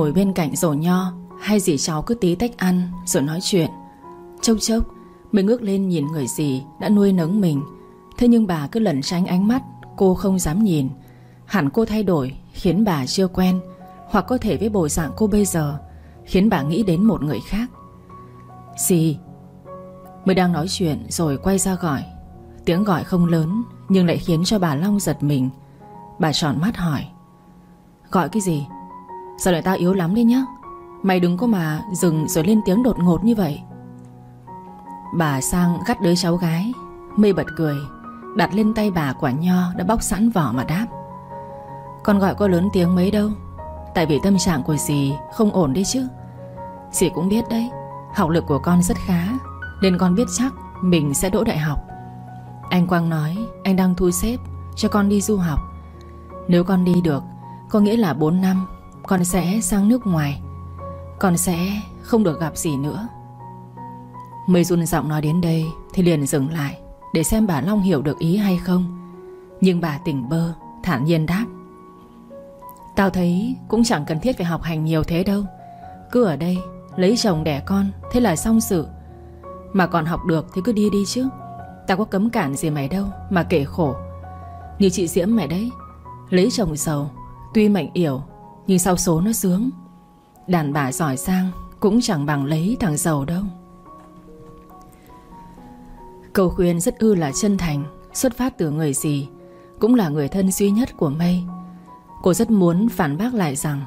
Ngồi bên cạnh rổ nho. Hai dì cháu cứ tí tách ăn, Rồi nói chuyện. Chốc chốc Mình ngước lên nhìn người dì đã nuôi nấng mình. Thế nhưng bà cứ lẩn tránh ánh mắt, Cô không dám nhìn. Hẳn cô thay đổi, khiến bà chưa quen, Hoặc có thể với bộ dạng cô bây giờ, Khiến bà nghĩ đến một người khác. Dì, Mới đang nói chuyện rồi quay ra gọi. Tiếng gọi không lớn, Nhưng lại khiến cho bà Long giật mình. Bà tròn mắt hỏi, Gọi cái gì? Giờ lại ta yếu lắm đi nhá? Mày đừng có mà dừng rồi lên tiếng đột ngột như vậy. Bà sang gắt đứa cháu gái Mây bật cười, Đặt lên tay bà quả nho đã bóc sẵn vỏ mà đáp. Con gọi có lớn tiếng mấy đâu? Tại vì tâm trạng của dì không ổn đấy chứ. Dì cũng biết đấy, Học lực của con rất khá, Nên con biết chắc mình sẽ đỗ đại học. Anh Quang nói, Anh đang thu xếp cho con đi du học. Nếu con đi được, Có nghĩa là 4 năm con sẽ sang nước ngoài. Con sẽ không được gặp gì nữa. Mây run giọng nói đến đây Thì liền dừng lại Để xem bà Long hiểu được ý hay không. Nhưng bà tỉnh bơ, Thản nhiên đáp. Tao thấy cũng chẳng cần thiết phải học hành nhiều thế đâu. Cứ ở đây, Lấy chồng đẻ con, Thế là xong sự. Mà còn học được thì cứ đi đi chứ. Tao có cấm cản gì mày đâu Mà kể khổ. Như chị Diễm mày đấy, Lấy chồng giàu, Tuy mạnh yểu nhưng sau số nó sướng Đàn bà giỏi sang Cũng chẳng bằng lấy thằng giàu đâu. Câu khuyên rất ư là chân thành, Xuất phát từ người gì Cũng là người thân duy nhất của Mây. Cô rất muốn phản bác lại rằng,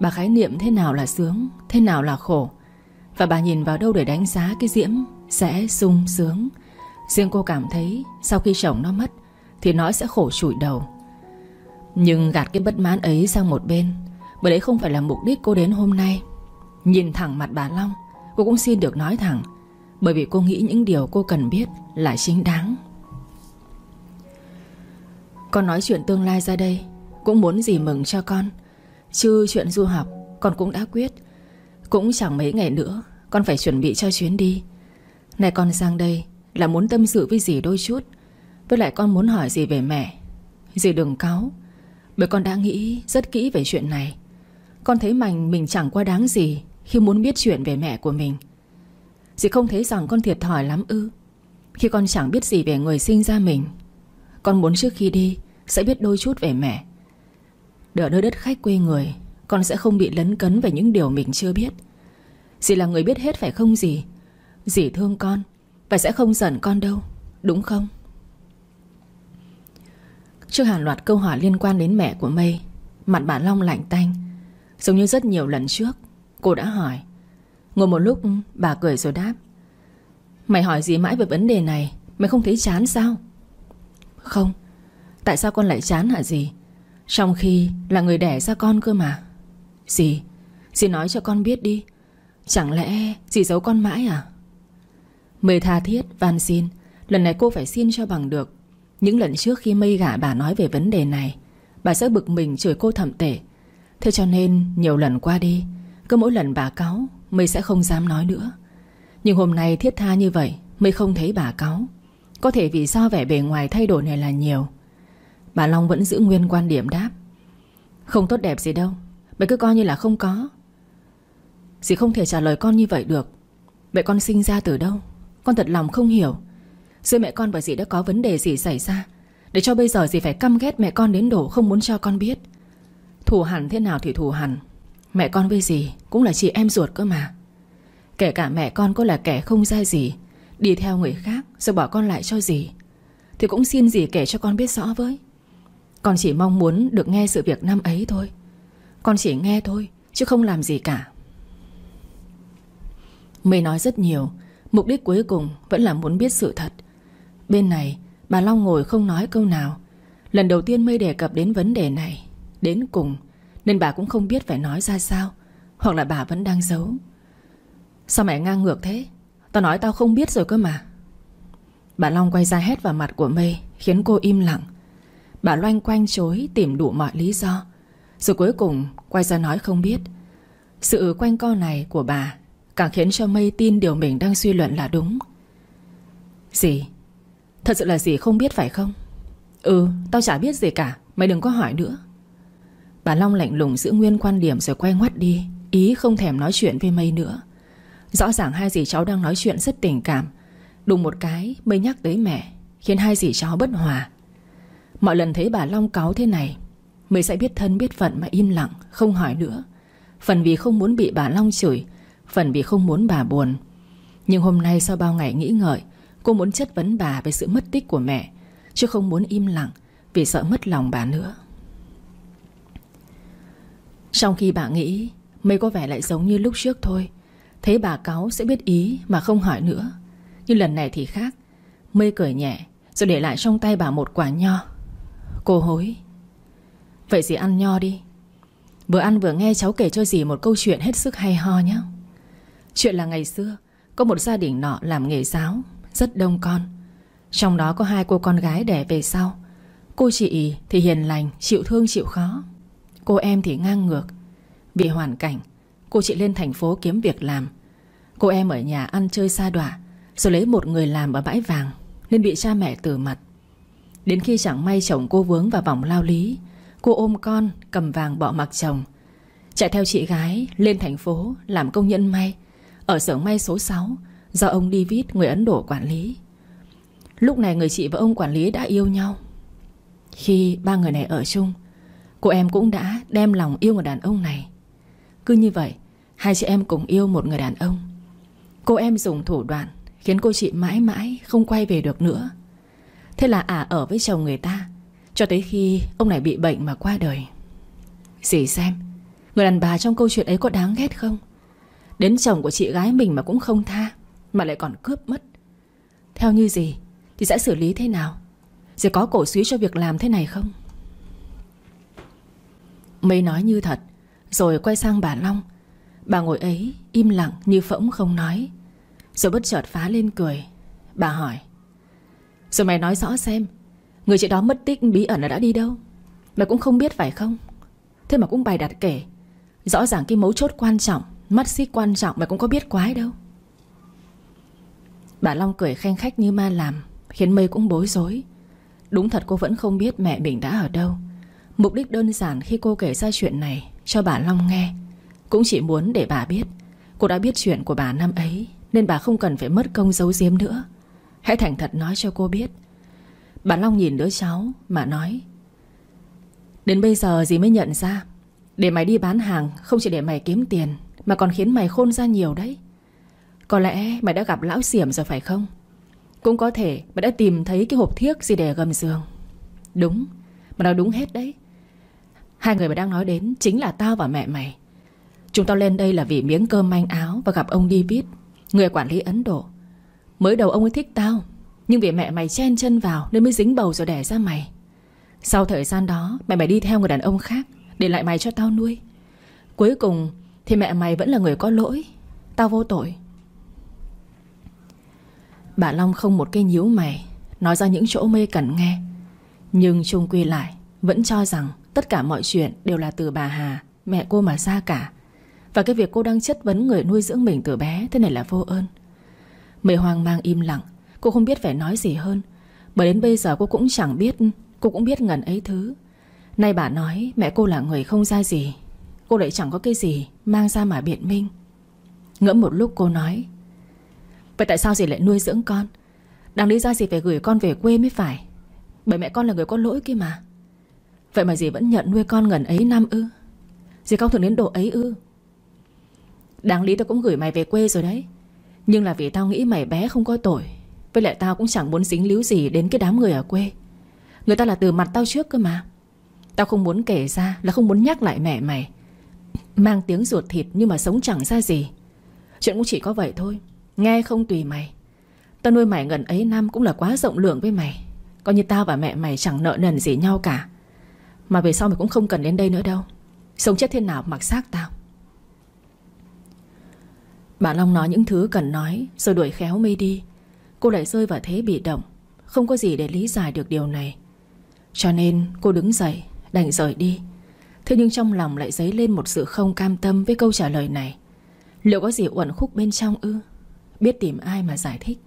Bà khái niệm thế nào là sướng, Thế nào là khổ. Và bà nhìn vào đâu để đánh giá cái diễm Sẽ sung sướng. Riêng cô cảm thấy Sau khi chồng nó mất Thì nó sẽ khổ trụi đầu. Nhưng gạt cái bất mãn ấy sang một bên bởi đấy không phải là mục đích cô đến hôm nay. Nhìn thẳng mặt bà Long, Cô cũng xin được nói thẳng, Bởi vì cô nghĩ những điều cô cần biết Là chính đáng. Con nói chuyện tương lai ra đây, Cũng muốn gì mừng cho con. Chứ chuyện du học, Con cũng đã quyết. Cũng chẳng mấy ngày nữa, Con phải chuẩn bị cho chuyến đi. Này con sang đây, Là muốn tâm sự với dì đôi chút. Với lại con muốn hỏi gì về mẹ. Dì đừng cáu, Bởi con đã nghĩ rất kỹ về chuyện này. Con thấy mảnh mình chẳng qua đáng gì Khi muốn biết chuyện về mẹ của mình. Dì không thấy rằng con thiệt thòi lắm ư. Khi con chẳng biết gì về người sinh ra mình, Con muốn trước khi đi Sẽ biết đôi chút về mẹ. Để ở nơi đất khách quê người, Con sẽ không bị lấn cấn về những điều mình chưa biết. Dì là người biết hết phải không dì? Dì thương con Và sẽ không giận con đâu, Đúng không? Trước hàng loạt câu hỏi liên quan đến mẹ của Mây Mặt bà Long lạnh tanh. Giống như rất nhiều lần trước, Cô đã hỏi. Ngồi một lúc, bà cười rồi đáp. Mày hỏi gì mãi về vấn đề này? Mày không thấy chán sao? Không. Tại sao con lại chán hả gì trong khi là người đẻ ra con cơ mà. Dì Dì nói cho con biết đi. Chẳng lẽ dì giấu con mãi à? Mê tha thiết, van xin. Lần này cô phải xin cho bằng được. Những lần trước khi mây gả bà nói về vấn đề này, Bà sẽ bực mình chửi cô thầm tệ. Thế cho nên nhiều lần qua đi, Cứ mỗi lần bà cáo Mây sẽ không dám nói nữa. Nhưng hôm nay thiết tha như vậy Mây không thấy bà cáo. Có thể vì do vẻ bề ngoài thay đổi này là nhiều. Bà Long vẫn giữ nguyên quan điểm đáp. Không tốt đẹp gì đâu Mày cứ coi như là không có. Dì không thể trả lời con như vậy được. Vậy con sinh ra từ đâu? Con thật lòng không hiểu. Giữa mẹ con và dì đã có vấn đề gì xảy ra? Để cho bây giờ dì phải căm ghét mẹ con đến độ Không muốn cho con biết. Thù hẳn thế nào thì thù hẳn. Mẹ con với dì cũng là chị em ruột cơ mà. Kể cả mẹ con có là kẻ không ra gì, Đi theo người khác Rồi bỏ con lại cho dì Thì cũng xin dì kể cho con biết rõ với. Con chỉ mong muốn được nghe sự việc năm ấy thôi. Con chỉ nghe thôi, Chứ không làm gì cả. Mây nói rất nhiều, Mục đích cuối cùng vẫn là muốn biết sự thật. Bên này, Bà Long ngồi không nói câu nào. Lần đầu tiên Mây đề cập đến vấn đề này. Đến cùng, Nên bà cũng không biết phải nói ra sao, Hoặc là bà vẫn đang giấu. Sao mẹ ngang ngược thế? Tao nói tao không biết rồi cơ mà. Bà Long quay ra hét vào mặt của Mây, Khiến cô im lặng. Bà loanh quanh chối, tìm đủ mọi lý do. Rồi cuối cùng, quay ra nói không biết. Sự quanh co này của bà Càng khiến cho Mây tin điều mình đang suy luận là đúng. Gì? Thật sự là gì không biết phải không? Ừ tao chả biết gì cả, Mày đừng có hỏi nữa. Bà Long lạnh lùng giữ nguyên quan điểm rồi quay ngoắt đi, Ý không thèm nói chuyện với Mây nữa. Rõ ràng hai dì cháu đang nói chuyện rất tình cảm. Đùng một cái, Mây nhắc tới mẹ, Khiến hai dì cháu bất hòa. Mọi lần thấy bà Long cáu thế này, Mây sẽ biết thân biết phận mà im lặng, Không hỏi nữa. Phần vì không muốn bị bà Long chửi, Phần vì không muốn bà buồn. Nhưng hôm nay sau bao ngày nghĩ ngợi, Cô muốn chất vấn bà về sự mất tích của mẹ, Chứ không muốn im lặng Vì sợ mất lòng bà nữa. Trong khi bà nghĩ Mây có vẻ lại giống như lúc trước thôi. Thấy bà cáu sẽ biết ý mà không hỏi nữa. Nhưng lần này thì khác. Mây cười nhẹ, Rồi để lại trong tay bà một quả nho. Cô hối, Vậy dì ăn nho đi. Vừa ăn vừa nghe cháu kể cho dì một câu chuyện hết sức hay ho nhé. Chuyện là ngày xưa, Có một gia đình nọ làm nghề giáo, Rất đông con. Trong đó có hai cô con gái đẻ về sau. Cô chị thì hiền lành, Chịu thương chịu khó. Cô em thì ngang ngược. Vì hoàn cảnh, Cô chị lên thành phố kiếm việc làm. Cô em ở nhà ăn chơi xa đọa, Rồi lấy một người làm ở bãi vàng, Nên bị cha mẹ từ mặt. Đến khi chẳng may chồng cô vướng vào vòng lao lý, Cô ôm con, cầm vàng bỏ mặc chồng. Chạy theo chị gái lên thành phố Làm công nhân may. Ở xưởng may số 6 Do ông David, người Ấn Độ quản lý. Lúc này người chị và ông quản lý đã yêu nhau. Khi ba người này ở chung Cô em cũng đã đem lòng yêu người đàn ông này. Cứ như vậy, Hai chị em cùng yêu một người đàn ông. Cô em dùng thủ đoạn Khiến cô chị mãi mãi không quay về được nữa. Thế là ả ở với chồng người ta, Cho tới khi ông này bị bệnh mà qua đời. Dì xem, Người đàn bà trong câu chuyện ấy có đáng ghét không? Đến chồng của chị gái mình mà cũng không tha, Mà lại còn cướp mất. Theo như gì Thì sẽ xử lý thế nào? Sẽ có cổ suý cho việc làm thế này không? Mây nói như thật. Rồi quay sang bà Long. Bà ngồi ấy im lặng như phỗng không nói. Rồi bất chợt phá lên cười. Bà hỏi, Rồi mày nói rõ xem, Người chị đó mất tích bí ẩn là đã đi đâu? Mày cũng không biết phải không? Thế mà cũng bày đặt kể. Rõ ràng cái mấu chốt quan trọng, Mắt xích quan trọng mày cũng có biết quái đâu. Bà Long cười khen khách như ma làm, Khiến mây cũng bối rối. Đúng thật cô vẫn không biết mẹ mình đã ở đâu. Mục đích đơn giản khi cô kể ra chuyện này Cho bà Long nghe. Cũng chỉ muốn để bà biết, Cô đã biết chuyện của bà năm ấy, Nên bà không cần phải mất công giấu giếm nữa. Hãy thành thật nói cho cô biết. Bà Long nhìn đứa cháu mà nói, Đến bây giờ gì mới nhận ra, Để mày đi bán hàng Không chỉ để mày kiếm tiền, Mà còn khiến mày khôn ra nhiều đấy. Có lẽ mày đã gặp lão xiểm rồi phải không? Cũng có thể mày đã tìm thấy cái hộp thiếc gì để gầm giường. Đúng, mà nói đúng hết đấy. Hai người mày đang nói đến Chính là tao và mẹ mày. Chúng tao lên đây là vì miếng cơm manh áo Và gặp ông David Người quản lý Ấn Độ. Mới đầu ông ấy thích tao, Nhưng vì mẹ mày chen chân vào Nên mới dính bầu rồi đẻ ra mày. Sau thời gian đó, Mẹ mày đi theo người đàn ông khác Để lại mày cho tao nuôi. Cuối cùng thì mẹ mày vẫn là người có lỗi, Tao vô tội. Bà Long không một cái nhíu mày, Nói ra những chỗ mê cần nghe, Nhưng chung quy lại Vẫn cho rằng tất cả mọi chuyện Đều là từ bà Hà, Mẹ cô mà ra cả. Và cái việc cô đang chất vấn người nuôi dưỡng mình từ bé Thế này là vô ơn. Mẹ hoang mang im lặng, Cô không biết phải nói gì hơn. Bởi đến bây giờ cô cũng chẳng biết, Cô cũng biết ngần ấy thứ. Nay bà nói mẹ cô là người không ra gì, Cô lại chẳng có cái gì Mang ra mà biện minh. Ngẫm một lúc cô nói, Vậy tại sao dì lại nuôi dưỡng con? Đáng lý ra dì phải gửi con về quê mới phải. Bởi mẹ con là người có lỗi kia mà. Vậy mà dì vẫn nhận nuôi con gần ấy năm ư? Dì không thường đến độ ấy ư? Đáng lý tao cũng gửi mày về quê rồi đấy. Nhưng là vì tao nghĩ mày bé không có tội, Với lại tao cũng chẳng muốn dính líu gì Đến cái đám người ở quê. Người ta là từ mặt tao trước cơ mà. Tao không muốn kể ra là không muốn nhắc lại mẹ mày. Mang tiếng ruột thịt nhưng mà sống chẳng ra gì. Chuyện cũng chỉ có vậy thôi, Nghe không tùy mày. Tao nuôi mày gần ấy năm cũng là quá rộng lượng với mày. Coi như tao và mẹ mày chẳng nợ nần gì nhau cả. Mà về sau mày cũng không cần đến đây nữa đâu. Sống chết thế nào mặc xác tao. Bà Long nói những thứ cần nói, Rồi đuổi khéo mây đi. Cô lại rơi vào thế bị động, Không có gì để lý giải được điều này. Cho nên cô đứng dậy, Đành rời đi. Thế nhưng trong lòng lại dấy lên một sự không cam tâm Với câu trả lời này. Liệu có gì uẩn khúc bên trong ư? Biết tìm ai mà giải thích.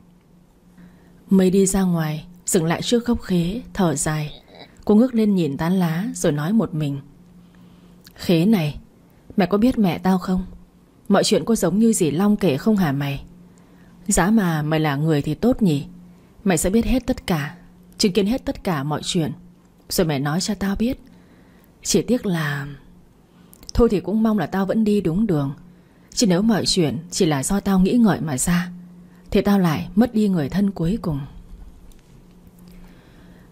Mây đi ra ngoài, Dừng lại trước gốc khế Thở dài. Cô ngước lên nhìn tán lá, Rồi nói một mình. Khế này, mẹ có biết mẹ tao không? Mọi chuyện có giống như dì Long kể không hả mày? Giá mà mày là người thì tốt nhỉ? Mày sẽ biết hết tất cả, Chứng kiến hết tất cả mọi chuyện. Rồi mày nói cho tao biết. Chỉ tiếc là Thôi thì cũng mong là tao vẫn đi đúng đường. Chứ nếu mọi chuyện chỉ là do tao nghĩ ngợi mà ra, Thì tao lại mất đi người thân cuối cùng.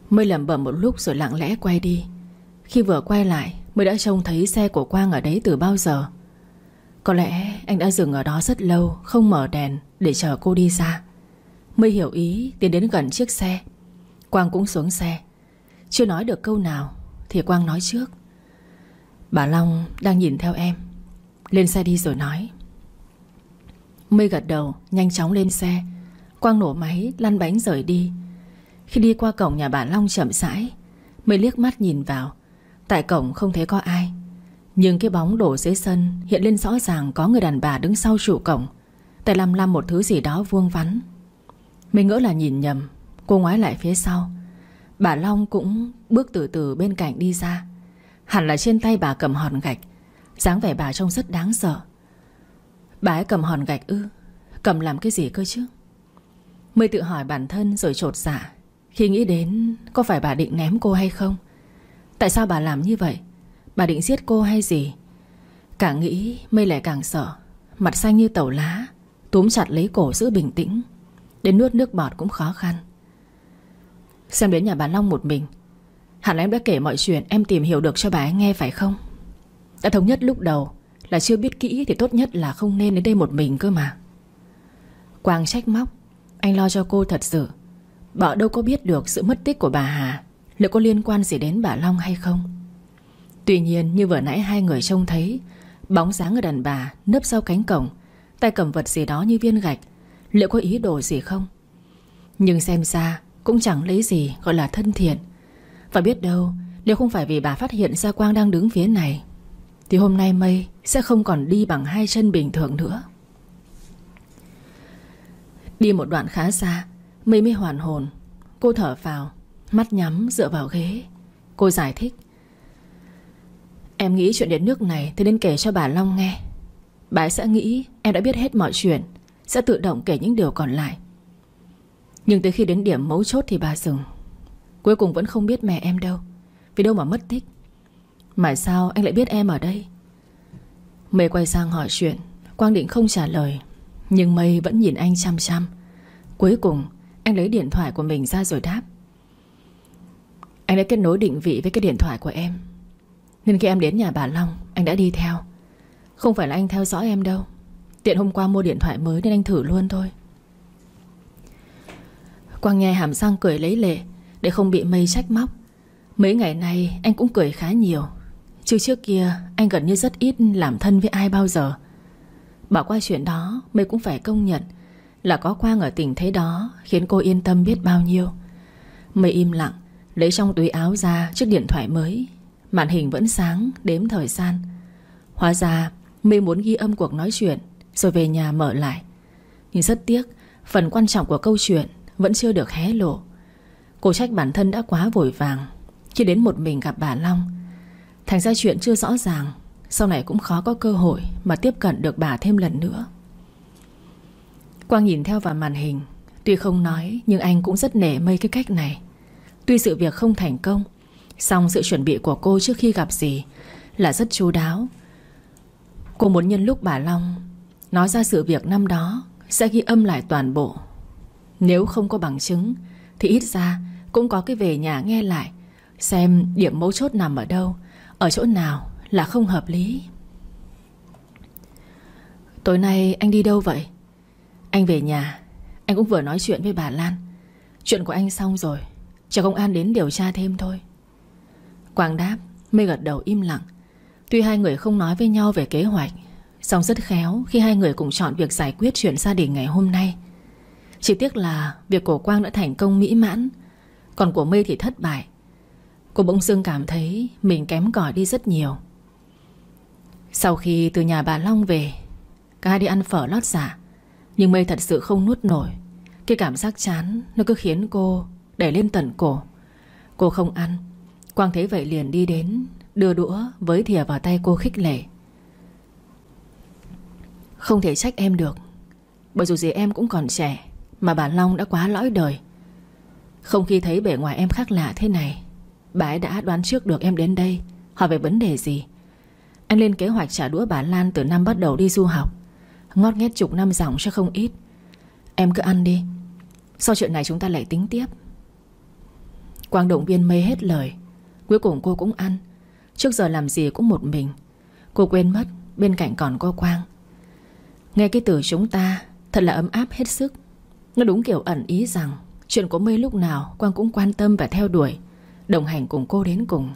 Mới lẩm bẩm một lúc rồi lặng lẽ quay đi. Khi vừa quay lại, Mới đã trông thấy xe của Quang ở đấy từ bao giờ. Có lẽ anh đã dừng ở đó rất lâu, Không mở đèn để chờ cô đi ra. Mới hiểu ý, tiến đến gần chiếc xe. Quang cũng xuống xe. Chưa nói được câu nào, Thì Quang nói trước. Bà Long đang nhìn theo em. Lên xe đi rồi nói. Mây gật đầu, Nhanh chóng lên xe. Quang nổ máy, lăn bánh rời đi. Khi đi qua cổng nhà bà Long chậm rãi Mây liếc mắt nhìn vào. Tại cổng không thấy có ai, Nhưng cái bóng đổ dưới sân Hiện lên rõ ràng có người đàn bà đứng sau trụ cổng, tại lăm lăm một thứ gì đó vuông vắn. Mình ngỡ là nhìn nhầm, Cô ngoái lại phía sau. Bà Long cũng bước từ từ bên cạnh đi ra. Hẳn là trên tay bà cầm hòn gạch, dáng vẻ bà trông rất đáng sợ. Bà ấy cầm hòn gạch ư, Cầm làm cái gì cơ chứ? Mới tự hỏi bản thân rồi trột dạ. Khi nghĩ đến Có phải bà định ném cô hay không? Tại sao bà làm như vậy? Bà định giết cô hay gì? Càng nghĩ, mây lại càng sợ. Mặt xanh như tàu lá, Túm chặt lấy cổ giữ bình tĩnh. Đến nuốt nước bọt cũng khó khăn. Xem đến nhà bà Long một mình. Hẳn em đã kể mọi chuyện, Em tìm hiểu được cho bà ấy nghe phải không? Đã thống nhất lúc đầu Là chưa biết kỹ thì tốt nhất là không nên đến đây một mình cơ mà. Quang trách móc, Anh lo cho cô thật sự. Bà đâu có biết được sự mất tích của bà Hà Liệu có liên quan gì đến bà Long hay không? Tuy nhiên, như vừa nãy hai người trông thấy, Bóng dáng người đàn bà nấp sau cánh cổng, Tay cầm vật gì đó như viên gạch, Liệu có ý đồ gì không? Nhưng xem ra cũng chẳng lấy gì gọi là thân thiện. Và biết đâu Nếu không phải vì bà phát hiện ra Quang đang đứng phía này, Thì hôm nay Mây Sẽ không còn đi bằng hai chân bình thường nữa. Đi một đoạn khá xa Mây mới hoàn hồn. Cô thở vào Mắt nhắm dựa vào ghế. Cô giải thích. Em nghĩ chuyện đến nước này Thì nên kể cho bà Long nghe. Bà ấy sẽ nghĩ em đã biết hết mọi chuyện, Sẽ tự động kể những điều còn lại. Nhưng tới khi đến điểm mấu chốt thì bà dừng. Cuối cùng vẫn không biết mẹ em đâu, Vì đâu mà mất tích. Mà sao anh lại biết em ở đây? Mây quay sang hỏi chuyện, Quang định không trả lời, Nhưng Mây vẫn nhìn anh chăm chăm. Cuối cùng anh lấy điện thoại của mình ra rồi đáp. Anh đã kết nối định vị với cái điện thoại của em. Nên khi em đến nhà bà Long, Anh đã đi theo. Không phải là anh theo dõi em đâu. Tiện hôm qua mua điện thoại mới nên anh thử luôn thôi. Quang nghe hàm răng cười lấy lệ Để không bị mây trách móc. Mấy ngày nay anh cũng cười khá nhiều. Chứ trước kia, anh gần như rất ít làm thân với ai bao giờ. Bỏ qua chuyện đó Mây cũng phải công nhận là có Quang ở tình thế đó, Khiến cô yên tâm biết bao nhiêu. Mây im lặng, Lấy trong túi áo ra chiếc điện thoại mới. Màn hình vẫn sáng, đếm thời gian. Hóa ra, Mây muốn ghi âm cuộc nói chuyện, Rồi về nhà mở lại. Nhưng rất tiếc, Phần quan trọng của câu chuyện Vẫn chưa được hé lộ. Cô trách bản thân đã quá vội vàng, Khi đến một mình gặp bà Long. Thành ra chuyện chưa rõ ràng, Sau này cũng khó có cơ hội Mà tiếp cận được bà thêm lần nữa. Quang nhìn theo vào màn hình. Tuy không nói, Nhưng anh cũng rất nể mây cái cách này. Tuy sự việc không thành công Xong sự chuẩn bị của cô trước khi gặp gì Là rất chú đáo. Cô muốn nhân lúc bà Long Nói ra sự việc năm đó Sẽ ghi âm lại toàn bộ. Nếu không có bằng chứng, Thì ít ra cũng có cái về nhà nghe lại, Xem điểm mấu chốt nằm ở đâu, Ở chỗ nào là không hợp lý. Tối nay anh đi đâu vậy? Anh về nhà. Anh cũng vừa nói chuyện với bà Lan. Chuyện của anh xong rồi. Chờ công an đến điều tra thêm thôi. Quang đáp, Mê gật đầu im lặng. Tuy hai người không nói với nhau về kế hoạch Xong rất khéo khi hai người cùng chọn việc giải quyết chuyện gia đình ngày hôm nay. Chỉ tiếc là việc của Quang đã thành công mỹ mãn, Còn của Mê thì thất bại. Cô bỗng dưng cảm thấy mình kém cỏi đi rất nhiều. Sau khi từ nhà bà Long về, Cả hai đi ăn phở lót giả nhưng mây thật sự không nuốt nổi. Cái cảm giác chán, Nó cứ khiến cô đẩy lên tận cổ. Cô không ăn. Quang thấy vậy liền đi đến, Đưa đũa với thìa vào tay cô khích lệ. Không thể trách em được, Bởi dù gì em cũng còn trẻ, Mà bà Long đã quá lõi đời. Không khi thấy bề ngoài em khác lạ thế này, Bà ấy đã đoán trước được em đến đây, Hỏi về vấn đề gì. Anh lên kế hoạch trả đũa bà Lan từ năm bắt đầu đi du học. Ngót nghét chục năm dòng cho không ít. Em cứ ăn đi. Sau chuyện này chúng ta lại tính tiếp. Quang động viên mê hết lời. Cuối cùng cô cũng ăn. Trước giờ làm gì cũng một mình. Cô quên mất, bên cạnh còn cô Quang. Nghe cái từ chúng ta, Thật là ấm áp hết sức. Nó đúng kiểu ẩn ý rằng, Chuyện của mây lúc nào Quang cũng quan tâm và theo đuổi, Đồng hành cùng cô đến cùng.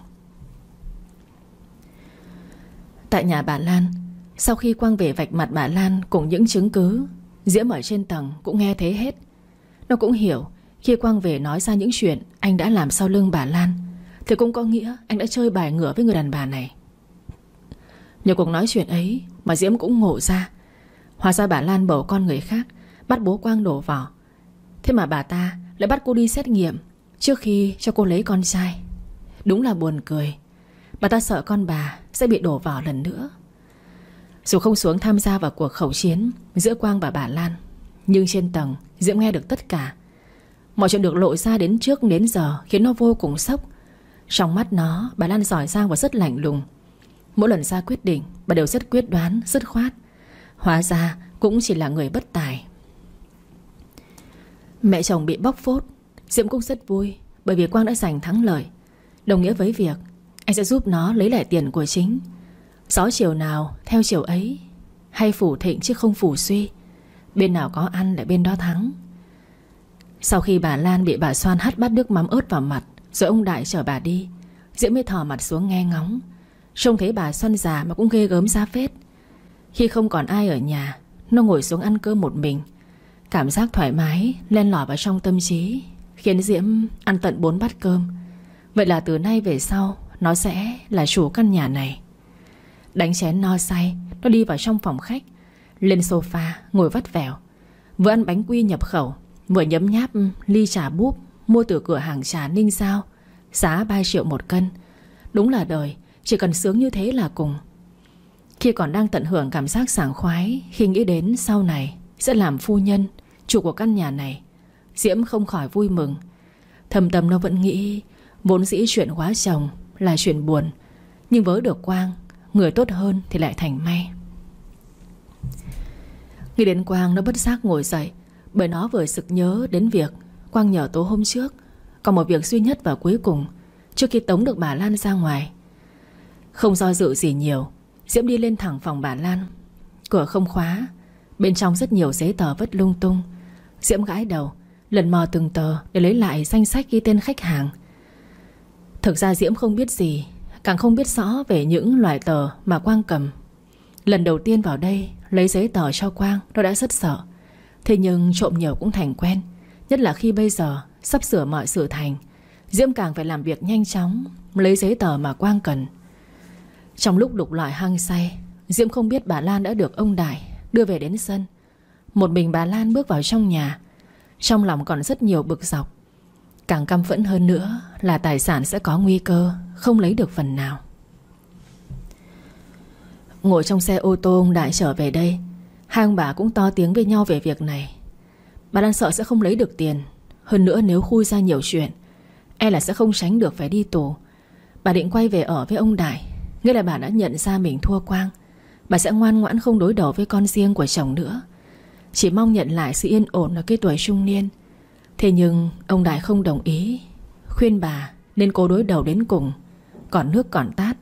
Tại nhà bà Lan sau khi Quang về vạch mặt bà Lan Cùng những chứng cứ, Diễm ở trên tầng cũng nghe thế hết. Nó cũng hiểu, Khi Quang về nói ra những chuyện Anh đã làm sau lưng bà Lan, Thì cũng có nghĩa anh đã chơi bài ngửa với người đàn bà này. Nhờ cuộc nói chuyện ấy Mà Diễm cũng ngộ ra. Hóa ra bà Lan bầu con người khác, Bắt bố Quang đổ vỏ Thế mà bà ta lại bắt cô đi xét nghiệm Trước khi cho cô lấy con trai. Đúng là buồn cười. Bà ta sợ con bà sẽ bị đổ vỏ lần nữa. Dù không xuống tham gia vào cuộc khẩu chiến Giữa Quang và bà Lan Nhưng trên tầng Diễm nghe được tất cả. Mọi chuyện được lộ ra đến trước đến giờ Khiến nó vô cùng sốc. Trong mắt nó bà Lan giỏi giang và rất lạnh lùng. Mỗi lần ra quyết định Bà đều rất quyết đoán, rất khoát. Hóa ra cũng chỉ là người bất tài. Mẹ chồng bị bóc phốt. Diễm cũng rất vui Bởi vì Quang đã giành thắng lợi. Đồng nghĩa với việc Anh sẽ giúp nó lấy lại tiền của chính. Gió chiều nào, theo chiều ấy. Hay phủ thịnh chứ không phủ suy. Bên nào có ăn lại bên đó thắng. Sau khi bà Lan bị bà Soan hắt bát nước mắm ớt vào mặt, Rồi ông Đại chở bà đi. Diễm mới thò mặt xuống nghe ngóng. Trông thấy bà Soan già mà cũng ghê gớm ra phết. Khi không còn ai ở nhà, Nó ngồi xuống ăn cơm một mình. Cảm giác thoải mái, Len lỏi vào trong tâm trí, Khiến Diễm ăn tận bốn bát cơm. Vậy là từ nay về sau, Nó sẽ là chủ căn nhà này. Đánh chén no say, Nó đi vào trong phòng khách. Lên sofa, ngồi vắt vẻo. Vừa ăn bánh quy nhập khẩu, Vừa nhấm nháp ừ, ly trà búp, Mua từ cửa hàng trà ninh sao Giá 3 triệu một cân. Đúng là đời, Chỉ cần sướng như thế là cùng. Khi còn đang tận hưởng cảm giác sảng khoái, Khi nghĩ đến sau này Sẽ làm phu nhân, Chủ của căn nhà này, Diễm không khỏi vui mừng. Thầm tâm nó vẫn nghĩ, Vốn dĩ chuyện quá chồng là chuyện buồn, Nhưng với được Quang Người tốt hơn thì lại thành may. Nghĩ đến Quang, nó bất giác ngồi dậy, Bởi nó vừa sực nhớ đến việc Quang nhờ tối hôm trước Còn một việc duy nhất và cuối cùng Trước khi tống được bà Lan ra ngoài. Không do dự gì nhiều, Diễm đi lên thẳng phòng bà Lan. Cửa không khóa, Bên trong rất nhiều giấy tờ vất lung tung. Diễm gãi đầu, Lần mò từng tờ để lấy lại danh sách ghi tên khách hàng. Thực ra Diễm không biết gì Càng không biết rõ về những loại tờ mà Quang cầm. Lần đầu tiên vào đây, Lấy giấy tờ cho Quang, Nó đã rất sợ. Thế nhưng trộm nhiều cũng thành quen, Nhất là khi bây giờ Sắp sửa mọi sự thành. Diễm càng phải làm việc nhanh chóng, Lấy giấy tờ mà Quang cần. Trong lúc đục loại hăng say, Diễm không biết bà Lan đã được ông Đại Đưa về đến sân. Một mình bà Lan bước vào trong nhà, trong lòng còn rất nhiều bực dọc. Càng căm phẫn hơn nữa Là tài sản sẽ có nguy cơ Không lấy được phần nào. Ngồi trong xe ô tô, ông Đại trở về đây. Hai ông bà cũng to tiếng với nhau về việc này. Bà đang sợ sẽ không lấy được tiền. Hơn nữa nếu khui ra nhiều chuyện E là sẽ không tránh được phải đi tù. Bà định quay về ở với ông Đại. Nghĩa là bà đã nhận ra mình thua quang. Bà sẽ ngoan ngoãn không đối đầu với con riêng của chồng nữa. Chỉ mong nhận lại sự yên ổn ở cái tuổi trung niên. Thế nhưng, ông Đại không đồng ý. Khuyên bà nên cố đối đầu đến cùng, Còn nước còn tát.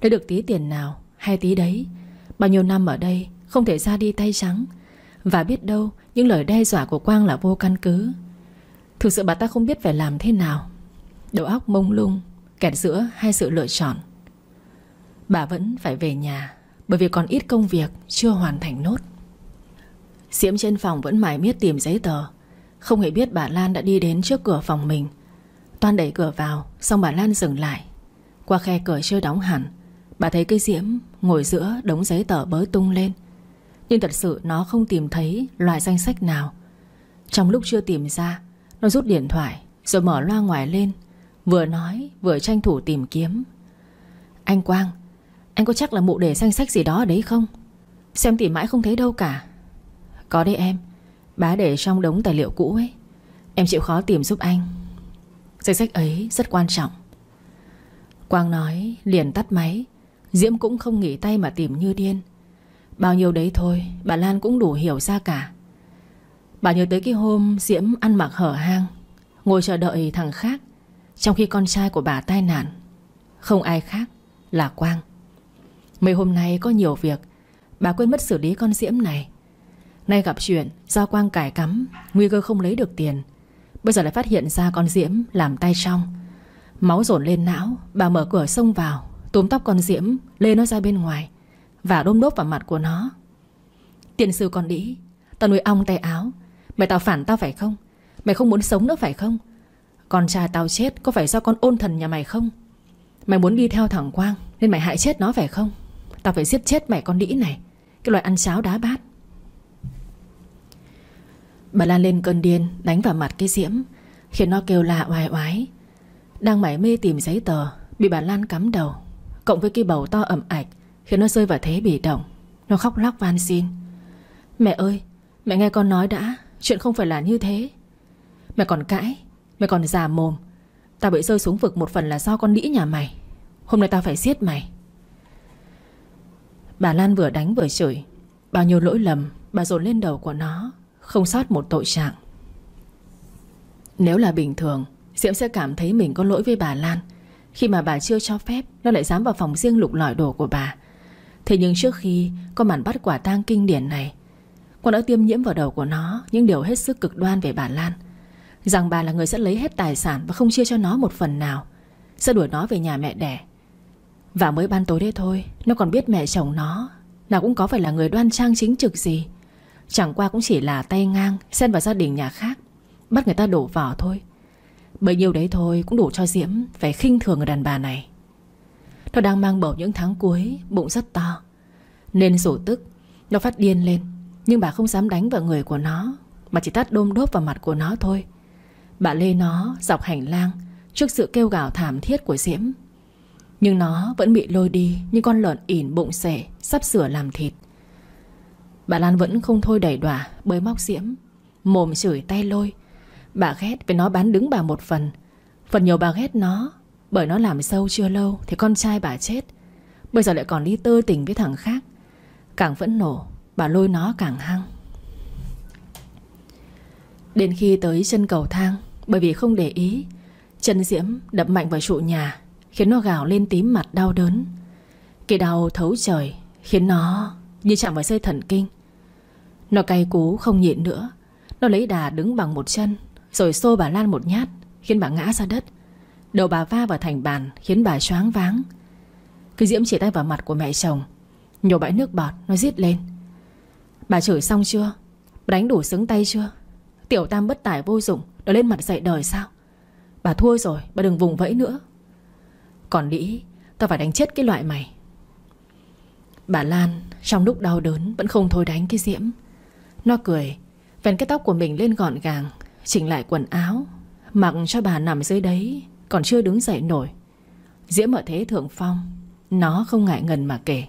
Để được tí tiền nào, hay tí đấy, Bao nhiêu năm ở đây Không thể ra đi tay trắng. Và biết đâu, những lời đe dọa của Quang là vô căn cứ. Thực sự bà ta không biết phải làm thế nào. Đầu óc mông lung, Kẹt giữa hai sự lựa chọn. Bà vẫn phải về nhà, Bởi vì còn ít công việc, chưa hoàn thành nốt. Diễm trên phòng vẫn mải miết tìm giấy tờ. Không hề biết bà Lan đã đi đến trước cửa phòng mình. Toan đẩy cửa vào, Xong bà Lan dừng lại. Qua khe cửa chưa đóng hẳn, Bà thấy cây Diễm ngồi giữa đống giấy tờ bới tung lên. Nhưng thật sự nó không tìm thấy loại danh sách nào. Trong lúc chưa tìm ra, Nó rút điện thoại Rồi mở loa ngoài lên, Vừa nói vừa tranh thủ tìm kiếm. Anh Quang, Anh có chắc là mụ để danh sách gì đó ở đấy không? Xem tìm mãi không thấy đâu cả. Có đấy em. Bá để trong đống tài liệu cũ ấy. Em chịu khó tìm giúp anh. Danh sách ấy rất quan trọng. Quang nói, liền tắt máy. Diễm cũng không nghỉ tay mà tìm như điên. Bao nhiêu đấy thôi, Bà Lan cũng đủ hiểu ra cả. Bà nhớ tới cái hôm Diễm ăn mặc hở hang, Ngồi chờ đợi thằng khác, Trong khi con trai của bà tai nạn. Không ai khác là Quang. Mấy hôm nay có nhiều việc, Bà quên mất xử lý con Diễm này. Nay gặp chuyện, do Quang cải cắm, Nguy cơ không lấy được tiền. Bây giờ lại phát hiện ra con Diễm làm tay trong. Máu dồn lên não, Bà mở cửa xông vào, Túm tóc con Diễm, Lê nó ra bên ngoài, Và đôm đốp vào mặt của nó. Tiền sư con đĩ, Tao nuôi ong tay áo, Mày tao phản tao phải không? Mày không muốn sống nữa phải không? Con trai tao chết, có phải do con ôn thần nhà mày không? Mày muốn đi theo thằng Quang, Nên mày hại chết nó phải không? Tao phải giết chết mày con đĩ này, Cái loại ăn cháo đá bát. Bà Lan lên cơn điên, Đánh vào mặt cái diễm, Khiến nó kêu lạ oai oái. Đang mải mê tìm giấy tờ, Bị bà Lan cắm đầu, Cộng với cái bầu to ẩm ạch, Khiến nó rơi vào thế bị động. Nó khóc lóc van xin. Mẹ ơi, mẹ nghe con nói đã, Chuyện không phải là như thế. Mẹ còn cãi, Mẹ còn già mồm. Tao bị rơi xuống vực một phần là do con đĩ nhà mày. Hôm nay tao phải giết mày. Bà Lan vừa đánh vừa chửi. Bao nhiêu lỗi lầm, Bà dồn lên đầu của nó. Không sót một tội trạng. Nếu là bình thường, Diễm sẽ cảm thấy mình có lỗi với bà Lan. Khi mà bà chưa cho phép, Nó lại dám vào phòng riêng lục lọi đồ của bà. Thế nhưng trước khi Có màn bắt quả tang kinh điển này Con đã tiêm nhiễm vào đầu của nó Những điều hết sức cực đoan về bà Lan. Rằng bà là người sẽ lấy hết tài sản Và không chia cho nó một phần nào, Sẽ đuổi nó về nhà mẹ đẻ. Và mới ban tối đấy thôi, Nó còn biết mẹ chồng nó, Nào cũng có phải là người đoan trang chính trực gì. Chẳng qua cũng chỉ là tay ngang, Xen vào gia đình nhà khác. Bắt người ta đổ vỏ thôi. Bấy nhiêu đấy thôi cũng đủ cho Diễm Phải khinh thường người đàn bà này. Nó đang mang bầu những tháng cuối, Bụng rất to. Nên rủ tức, Nó phát điên lên. Nhưng bà không dám đánh vào người của nó, Mà chỉ tắt đôm đốp vào mặt của nó thôi. Bà lê nó dọc hành lang Trước sự kêu gào thảm thiết của Diễm. Nhưng nó vẫn bị lôi đi Như con lợn ỉn bụng xẻ Sắp sửa làm thịt. Bà Lan vẫn không thôi đẩy đọa Bới móc Diễm. Mồm chửi tay lôi. Bà ghét vì nó bán đứng bà một phần. Phần nhiều bà ghét nó Bởi nó làm sâu chưa lâu Thì con trai bà chết. Bây giờ lại còn đi tơ tình với thằng khác. Càng phẫn nổ, Bà lôi nó càng hăng. Đến khi tới chân cầu thang Bởi vì không để ý Chân Diễm đập mạnh vào trụ nhà Khiến nó gào lên tím mặt đau đớn. Cái đau thấu trời Khiến nó như chạm vào dây thần kinh. Nó cay cú không nhịn nữa. Nó lấy đà đứng bằng một chân, Rồi xô bà Lan một nhát, Khiến bà ngã ra đất. Đầu bà va vào thành bàn, Khiến bà choáng váng. Cái Diễm chỉ tay vào mặt của mẹ chồng, Nhổ bãi nước bọt, Nó giết lên. Bà chửi xong chưa? Bà đánh đủ xứng tay chưa? Tiểu tam bất tải vô dụng, nó lên mặt dạy đời sao? Bà thua rồi, Bà đừng vùng vẫy nữa. Còn đĩ Tao phải đánh chết cái loại mày. Bà Lan trong lúc đau đớn Vẫn không thôi đánh cái Diễm. Nó cười Vén cái tóc của mình lên gọn gàng, Chỉnh lại quần áo, Mặc cho bà nằm dưới đấy, Còn chưa đứng dậy nổi. Diễm ở thế thượng phong, Nó không ngại ngần mà kể.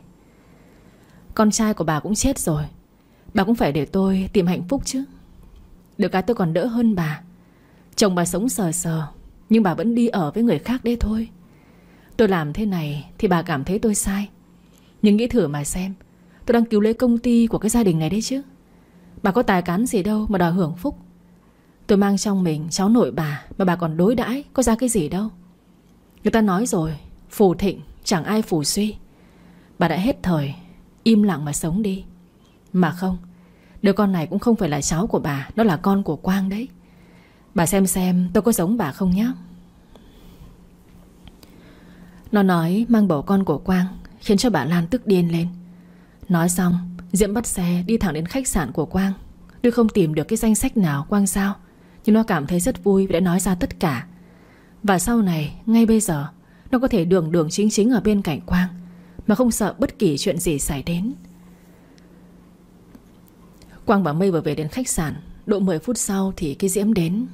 Con trai của bà cũng chết rồi, Bà cũng phải để tôi tìm hạnh phúc chứ. Được cái tôi còn đỡ hơn bà. Chồng bà sống sờ sờ, Nhưng bà vẫn đi ở với người khác đấy thôi. Tôi làm thế này Thì bà cảm thấy tôi sai. Nhưng nghĩ thử mà xem, Tôi đang cứu lấy công ty của cái gia đình này đấy chứ. Bà có tài cán gì đâu mà đòi hưởng phúc. Tôi mang trong mình cháu nội bà Mà bà còn đối đãi, Có ra cái gì đâu. Người ta nói rồi, Phù thịnh, chẳng ai phù suy. Bà đã hết thời, Im lặng mà sống đi. Mà không, Đứa con này cũng không phải là cháu của bà, Nó là con của Quang đấy. Bà xem xem tôi có giống bà không nhé Nó nói mang bầu con của Quang Khiến cho bà Lan tức điên lên. Nói xong Diễm bắt xe, đi thẳng đến khách sạn của Quang. Tuy không tìm được cái danh sách nào, Quang sao? Nhưng nó cảm thấy rất vui vì đã nói ra tất cả. Và sau này, Ngay bây giờ, Nó có thể đường đường chính chính ở bên cạnh Quang, Mà không sợ bất kỳ chuyện gì xảy đến. Quang và Mây vừa về đến khách sạn. Độ 10 phút sau thì cái Diễm đến.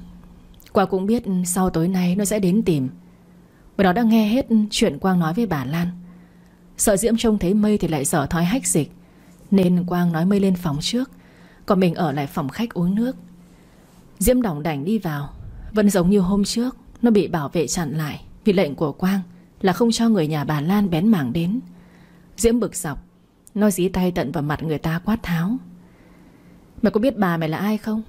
Quang cũng biết sau tối nay nó sẽ đến tìm. Và nó đã nghe hết chuyện Quang nói với bà Lan. Sợ Diễm trông thấy Mây thì lại dở thói hách dịch. Nên Quang nói Mây lên phòng trước, Còn mình ở lại phòng khách uống nước. Diễm đỏng đảnh đi vào. Vẫn giống như hôm trước, Nó bị bảo vệ chặn lại Vì lệnh của Quang Là không cho người nhà bà Lan bén mảng đến. Diễm bực dọc, Nó dí tay tận vào mặt người ta quát tháo. Mày có biết bà mày là ai không?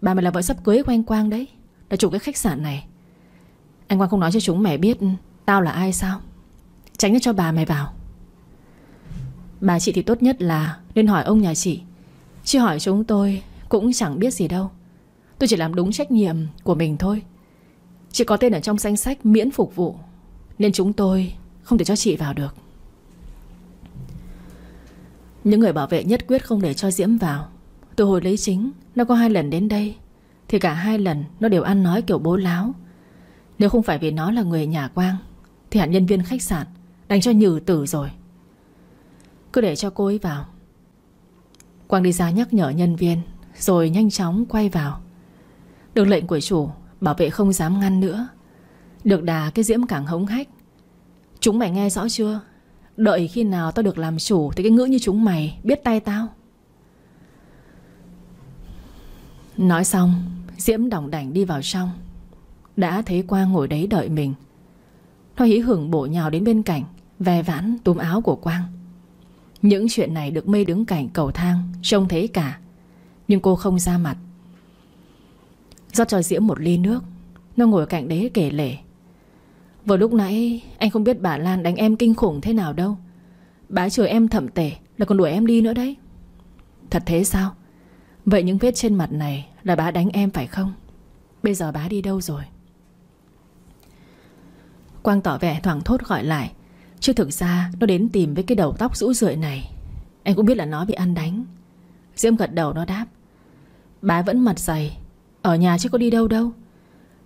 Bà mày là vợ sắp cưới của anh Quang đấy, Là chủ cái khách sạn này. Anh Quang không nói cho chúng mày biết Tao là ai sao? Tránh cho bà mày vào. Bà chị thì tốt nhất là Nên hỏi ông nhà chị. Chứ hỏi chúng tôi cũng chẳng biết gì đâu. Tôi chỉ làm đúng trách nhiệm của mình thôi. Chị có tên ở trong danh sách miễn phục vụ, Nên chúng tôi không thể cho chị vào được. Những người bảo vệ nhất quyết không để cho Diễm vào. Từ hồi lấy chính, Nó có hai lần đến đây, Thì cả hai lần nó đều ăn nói kiểu bố láo. Nếu không phải vì nó là người nhà quang, Thì hẳn nhân viên khách sạn Đánh cho nhừ tử rồi. Cứ để cho cô ấy vào. Quang đi ra nhắc nhở nhân viên, Rồi nhanh chóng quay vào. Được lệnh của chủ, Bảo vệ không dám ngăn nữa. Được đà cái diễm càng hống hách. Chúng mày nghe rõ chưa? Đợi khi nào tao được làm chủ Thì cái ngữ như chúng mày biết tay tao. Nói xong, Diễm đỏng đảnh đi vào trong. Đã thấy Quang ngồi đấy đợi mình. Nó hí hưởng bộ nhào đến bên cạnh Vè vãn túm áo của Quang. Những chuyện này được mây đứng cạnh cầu thang, Trông thấy cả. Nhưng cô không ra mặt. Rót cho Diễm một ly nước. Nó ngồi cạnh đấy kể lể. Vừa lúc nãy, anh không biết bà Lan đánh em kinh khủng thế nào đâu. Bá chửi em thậm tệ Là còn đuổi em đi nữa đấy. Thật thế sao? Vậy những vết trên mặt này là bá đánh em phải không? Bây giờ bá đi đâu rồi? Quang tỏ vẻ thoảng thốt gọi lại. Chứ thực ra, nó đến tìm với cái đầu tóc rũ rượi này. Anh cũng biết là nó bị ăn đánh. Diễm gật đầu, nó đáp. Bà vẫn mặt dày. Ở nhà chứ có đi đâu đâu.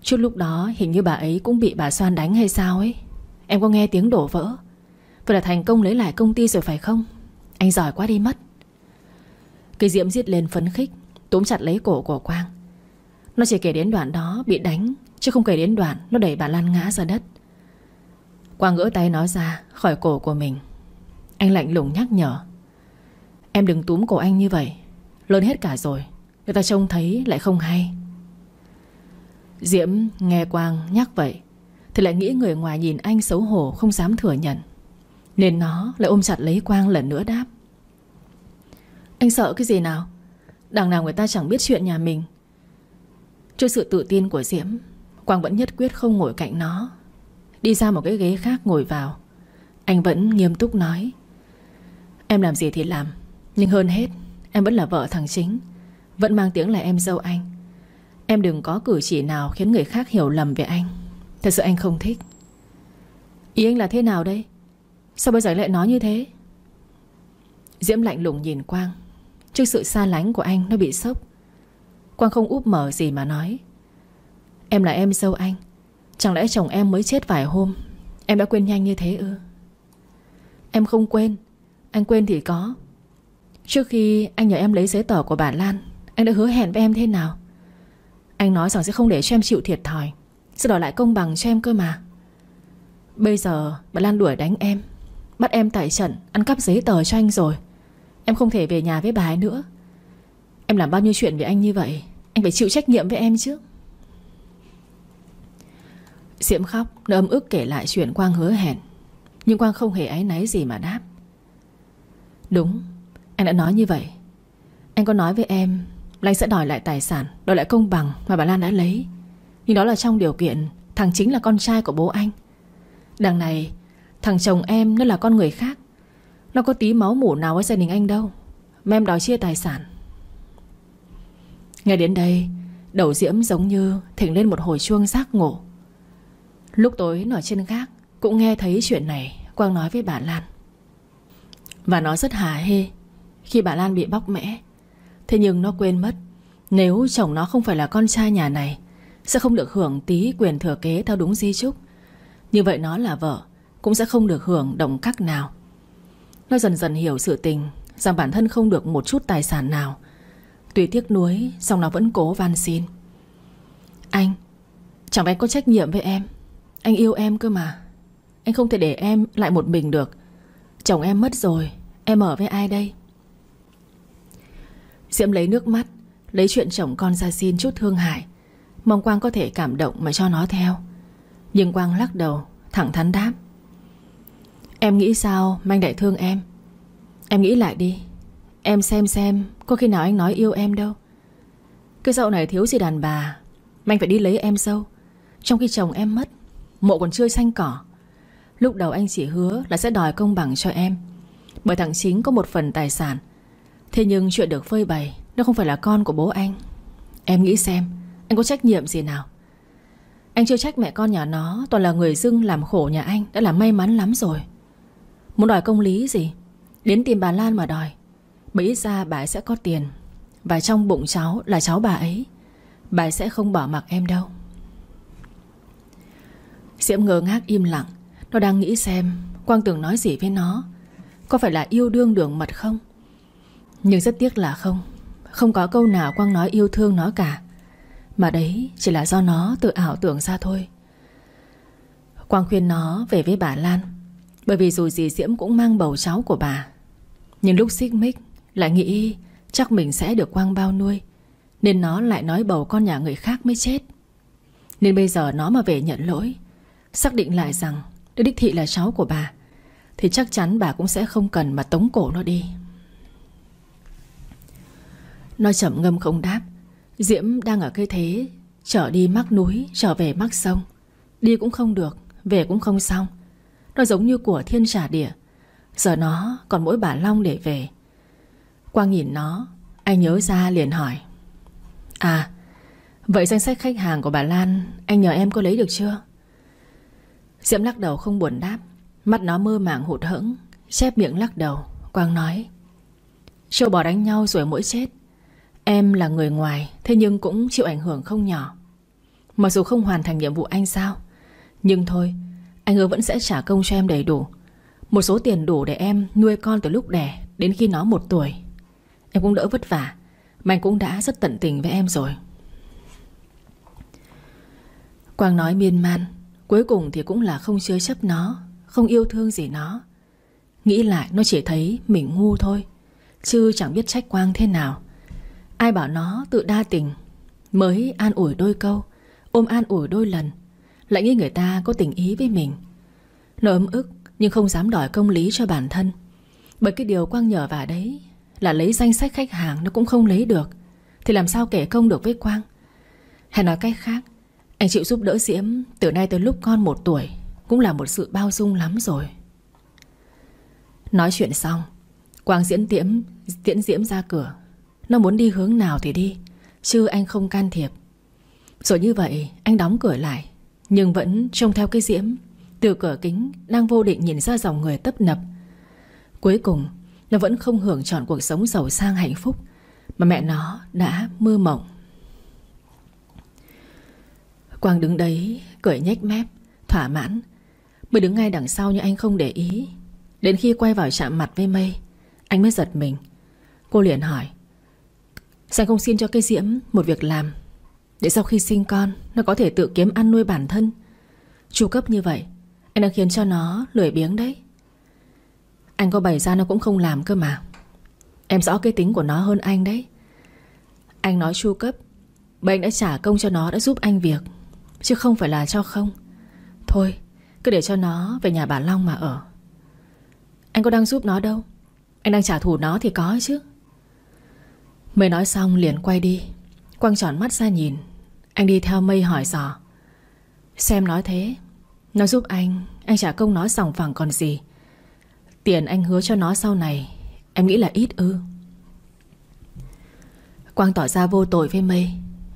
Chút lúc đó, hình như bà ấy cũng bị bà Soan đánh hay sao ấy. Em có nghe tiếng đổ vỡ. Vậy là thành công lấy lại công ty rồi phải không? Anh giỏi quá đi mất. Cây diễm giết lên phấn khích, Túm chặt lấy cổ của Quang. Nó chỉ kể đến đoạn đó bị đánh, Chứ không kể đến đoạn nó đẩy bà Lan ngã ra đất. Quang gỡ tay nó ra khỏi cổ của mình. Anh lạnh lùng nhắc nhở. Em đừng túm cổ anh như vậy. Lớn hết cả rồi. Người ta trông thấy lại không hay. Diễm nghe Quang nhắc vậy, Thì lại nghĩ người ngoài nhìn anh xấu hổ, Không dám thừa nhận. Nên nó lại ôm chặt lấy Quang lần nữa đáp. Anh sợ cái gì nào? Đằng nào người ta chẳng biết chuyện nhà mình. Trước sự tự tin của Diễm, Quang vẫn nhất quyết không ngồi cạnh nó. Đi ra một cái ghế khác ngồi vào. Anh vẫn nghiêm túc nói. Em làm gì thì làm, Nhưng hơn hết, Em vẫn là vợ thằng chính. Vẫn mang tiếng là em dâu anh. Em đừng có cử chỉ nào khiến người khác hiểu lầm về anh. Thật sự anh không thích. Ý anh là thế nào đây? Sao bây giờ lại nói như thế? Diễm lạnh lùng nhìn Quang. Trước sự xa lánh của anh nó bị sốc. Quang không úp mở gì mà nói. Em là em dâu anh. Chẳng lẽ chồng em mới chết vài hôm? Em đã quên nhanh như thế ư? Em không quên. Anh quên thì có. Trước khi anh nhờ em lấy giấy tờ của bà Lan, Anh đã hứa hẹn với em thế nào? Anh nói rằng sẽ không để cho em chịu thiệt thòi, Sẽ đòi lại công bằng cho em cơ mà. Bây giờ bà Lan đuổi đánh em, Bắt em tại trận, Ăn cắp giấy tờ cho anh rồi. Em không thể về nhà với bà ấy nữa. Em làm bao nhiêu chuyện với anh như vậy, Anh phải chịu trách nhiệm với em chứ. Diễm khóc Nó ấm ức kể lại chuyện Quang hứa hẹn. Nhưng Quang không hề áy náy gì mà đáp. Đúng, Anh đã nói như vậy. Anh có nói với em là anh sẽ đòi lại tài sản, Đòi lại công bằng mà bà Lan đã lấy. Nhưng đó là trong điều kiện Thằng chính là con trai của bố anh. Đằng này, Thằng chồng em nó là con người khác. Nó có tí máu mủ nào với gia đình anh đâu. Mà em đòi chia tài sản. Nghe đến đây, Đầu Diễm giống như thỉnh lên một hồi chuông giác ngộ. Lúc tối ở trên gác Cũng nghe thấy chuyện này, Quang nói với bà Lan. Và nó rất hả hê Khi bà Lan bị bóc mẽ. Thế nhưng nó quên mất, Nếu chồng nó không phải là con trai nhà này, Sẽ không được hưởng tí quyền thừa kế theo đúng di chúc. Như vậy nó là vợ, Cũng sẽ không được hưởng động cắc nào. Nó dần dần hiểu sự tình, Rằng bản thân không được một chút tài sản nào. Tuy tiếc nuối Xong nó vẫn cố van xin. Anh, Chẳng phải có trách nhiệm với em? Anh yêu em cơ mà. Anh không thể để em lại một mình được. Chồng em mất rồi, Em ở với ai đây? Diễm lấy nước mắt, Lấy chuyện chồng con ra xin chút thương hại. Mong Quang có thể cảm động mà cho nó theo. Nhưng Quang lắc đầu, Thẳng thắn đáp. Em nghĩ sao Manh đại thương em? Em nghĩ lại đi. Em xem xem Có khi nào anh nói yêu em đâu. Cái dạo này thiếu gì đàn bà Manh phải đi lấy em sâu. Trong khi chồng em mất Mộ còn chưa xanh cỏ. Lúc đầu anh chỉ hứa là sẽ đòi công bằng cho em. Bởi thằng chính có một phần tài sản. Thế nhưng chuyện được phơi bày, Nó không phải là con của bố anh. Em nghĩ xem, Anh có trách nhiệm gì nào? Anh chưa trách mẹ con nhà nó, Toàn là người dưng làm khổ nhà anh Đã là may mắn lắm rồi. Muốn đòi công lý gì? Đến tìm bà Lan mà đòi. Bởi ít ra bà ấy sẽ có tiền. Và trong bụng cháu là cháu bà ấy. Bà ấy sẽ không bỏ mặc em đâu. Diễm ngơ ngác im lặng. Nó đang nghĩ xem Quang Tường nói gì với nó. Có phải là yêu đương đường mật không? Nhưng rất tiếc là không. Không có câu nào Quang nói yêu thương nó cả. Mà đấy chỉ là do nó tự ảo tưởng ra thôi. Quang khuyên nó về với bà Lan. Bởi vì dù gì Diễm cũng mang bầu cháu của bà. Nhưng lúc xích mích, Lại nghĩ chắc mình sẽ được Quang bao nuôi. Nên nó lại nói bầu con nhà người khác mới chết. Nên bây giờ nó mà về nhận lỗi Xác định lại rằng Đứa đích thị là cháu của bà, Thì chắc chắn bà cũng sẽ không cần mà tống cổ nó đi. Nó chậm ngâm không đáp, Diễm đang ở cái thế Trở đi mắc núi, Trở về mắc sông. Đi cũng không được, Về cũng không xong. Nó giống như của thiên trả địa, Giờ nó còn mỗi bà Long để về. Quang nhìn nó, Anh nhớ ra liền hỏi À Vậy danh sách khách hàng của bà Lan, Anh nhờ em có lấy được chưa? Diễm lắc đầu không buồn đáp. Mắt nó mơ màng hụt hẫng, Chép miệng lắc đầu. Quang nói, Châu bò đánh nhau rồi mỗi chết. Em là người ngoài, Thế nhưng cũng chịu ảnh hưởng không nhỏ. Mặc dù không hoàn thành nhiệm vụ anh sao, Nhưng thôi, Anh ơi vẫn sẽ trả công cho em đầy đủ. Một số tiền đủ để em nuôi con từ lúc đẻ Đến khi nó một tuổi. Em cũng đỡ vất vả, Mà anh cũng đã rất tận tình với em rồi. Quang nói miên man. Cuối cùng thì cũng là không chứa chấp nó, Không yêu thương gì nó. Nghĩ lại, nó chỉ thấy mình ngu thôi, Chứ chẳng biết trách Quang thế nào. Ai bảo nó tự đa tình, Mới an ủi đôi câu, Ôm an ủi đôi lần, Lại nghĩ người ta có tình ý với mình. Nó ấm ức, nhưng không dám đòi công lý cho bản thân. Bởi cái điều Quang nhờ vào đấy Là lấy danh sách khách hàng nó cũng không lấy được, Thì làm sao kể công được với Quang? Hay nói cách khác anh chịu giúp đỡ Diễm Từ nay tới lúc con một tuổi Cũng là một sự bao dung lắm rồi. Nói chuyện xong, Quang diễn tiễm Tiễn Diễm ra cửa. Nó muốn đi hướng nào thì đi, Chứ anh không can thiệp. Rồi như vậy, anh đóng cửa lại, Nhưng vẫn trông theo cái Diễm. Từ cửa kính đang vô định nhìn ra dòng người tấp nập. Cuối cùng, Nó vẫn không hưởng chọn cuộc sống giàu sang hạnh phúc Mà mẹ nó đã mơ mộng. Quang đứng đấy, Cười nhếch mép, Thỏa mãn. Mới đứng ngay đằng sau nhưng anh không để ý. Đến khi quay vào chạm mặt với mây, Anh mới giật mình. Cô liền hỏi, Sao không xin cho cây diễm một việc làm? Để sau khi sinh con, Nó có thể tự kiếm ăn nuôi bản thân. Chu cấp như vậy, Anh đang khiến cho nó lười biếng đấy. Anh có bày ra nó cũng không làm cơ mà. Em rõ cái tính của nó hơn anh đấy. Anh nói chu cấp, Bệnh đã trả công cho nó đã giúp anh việc. Chứ không phải là cho không. Thôi, cứ để cho nó về nhà bà Long mà ở. Anh có đang giúp nó đâu? Anh đang trả thù nó thì có chứ. Mây nói xong liền quay đi. Quang tròn mắt ra nhìn. Anh đi theo mây hỏi dò. Xem nói thế. Nó giúp anh Anh trả công nó sòng phẳng còn gì. Tiền anh hứa cho nó sau này, Em nghĩ là ít ư. Quang tỏ ra vô tội với mây.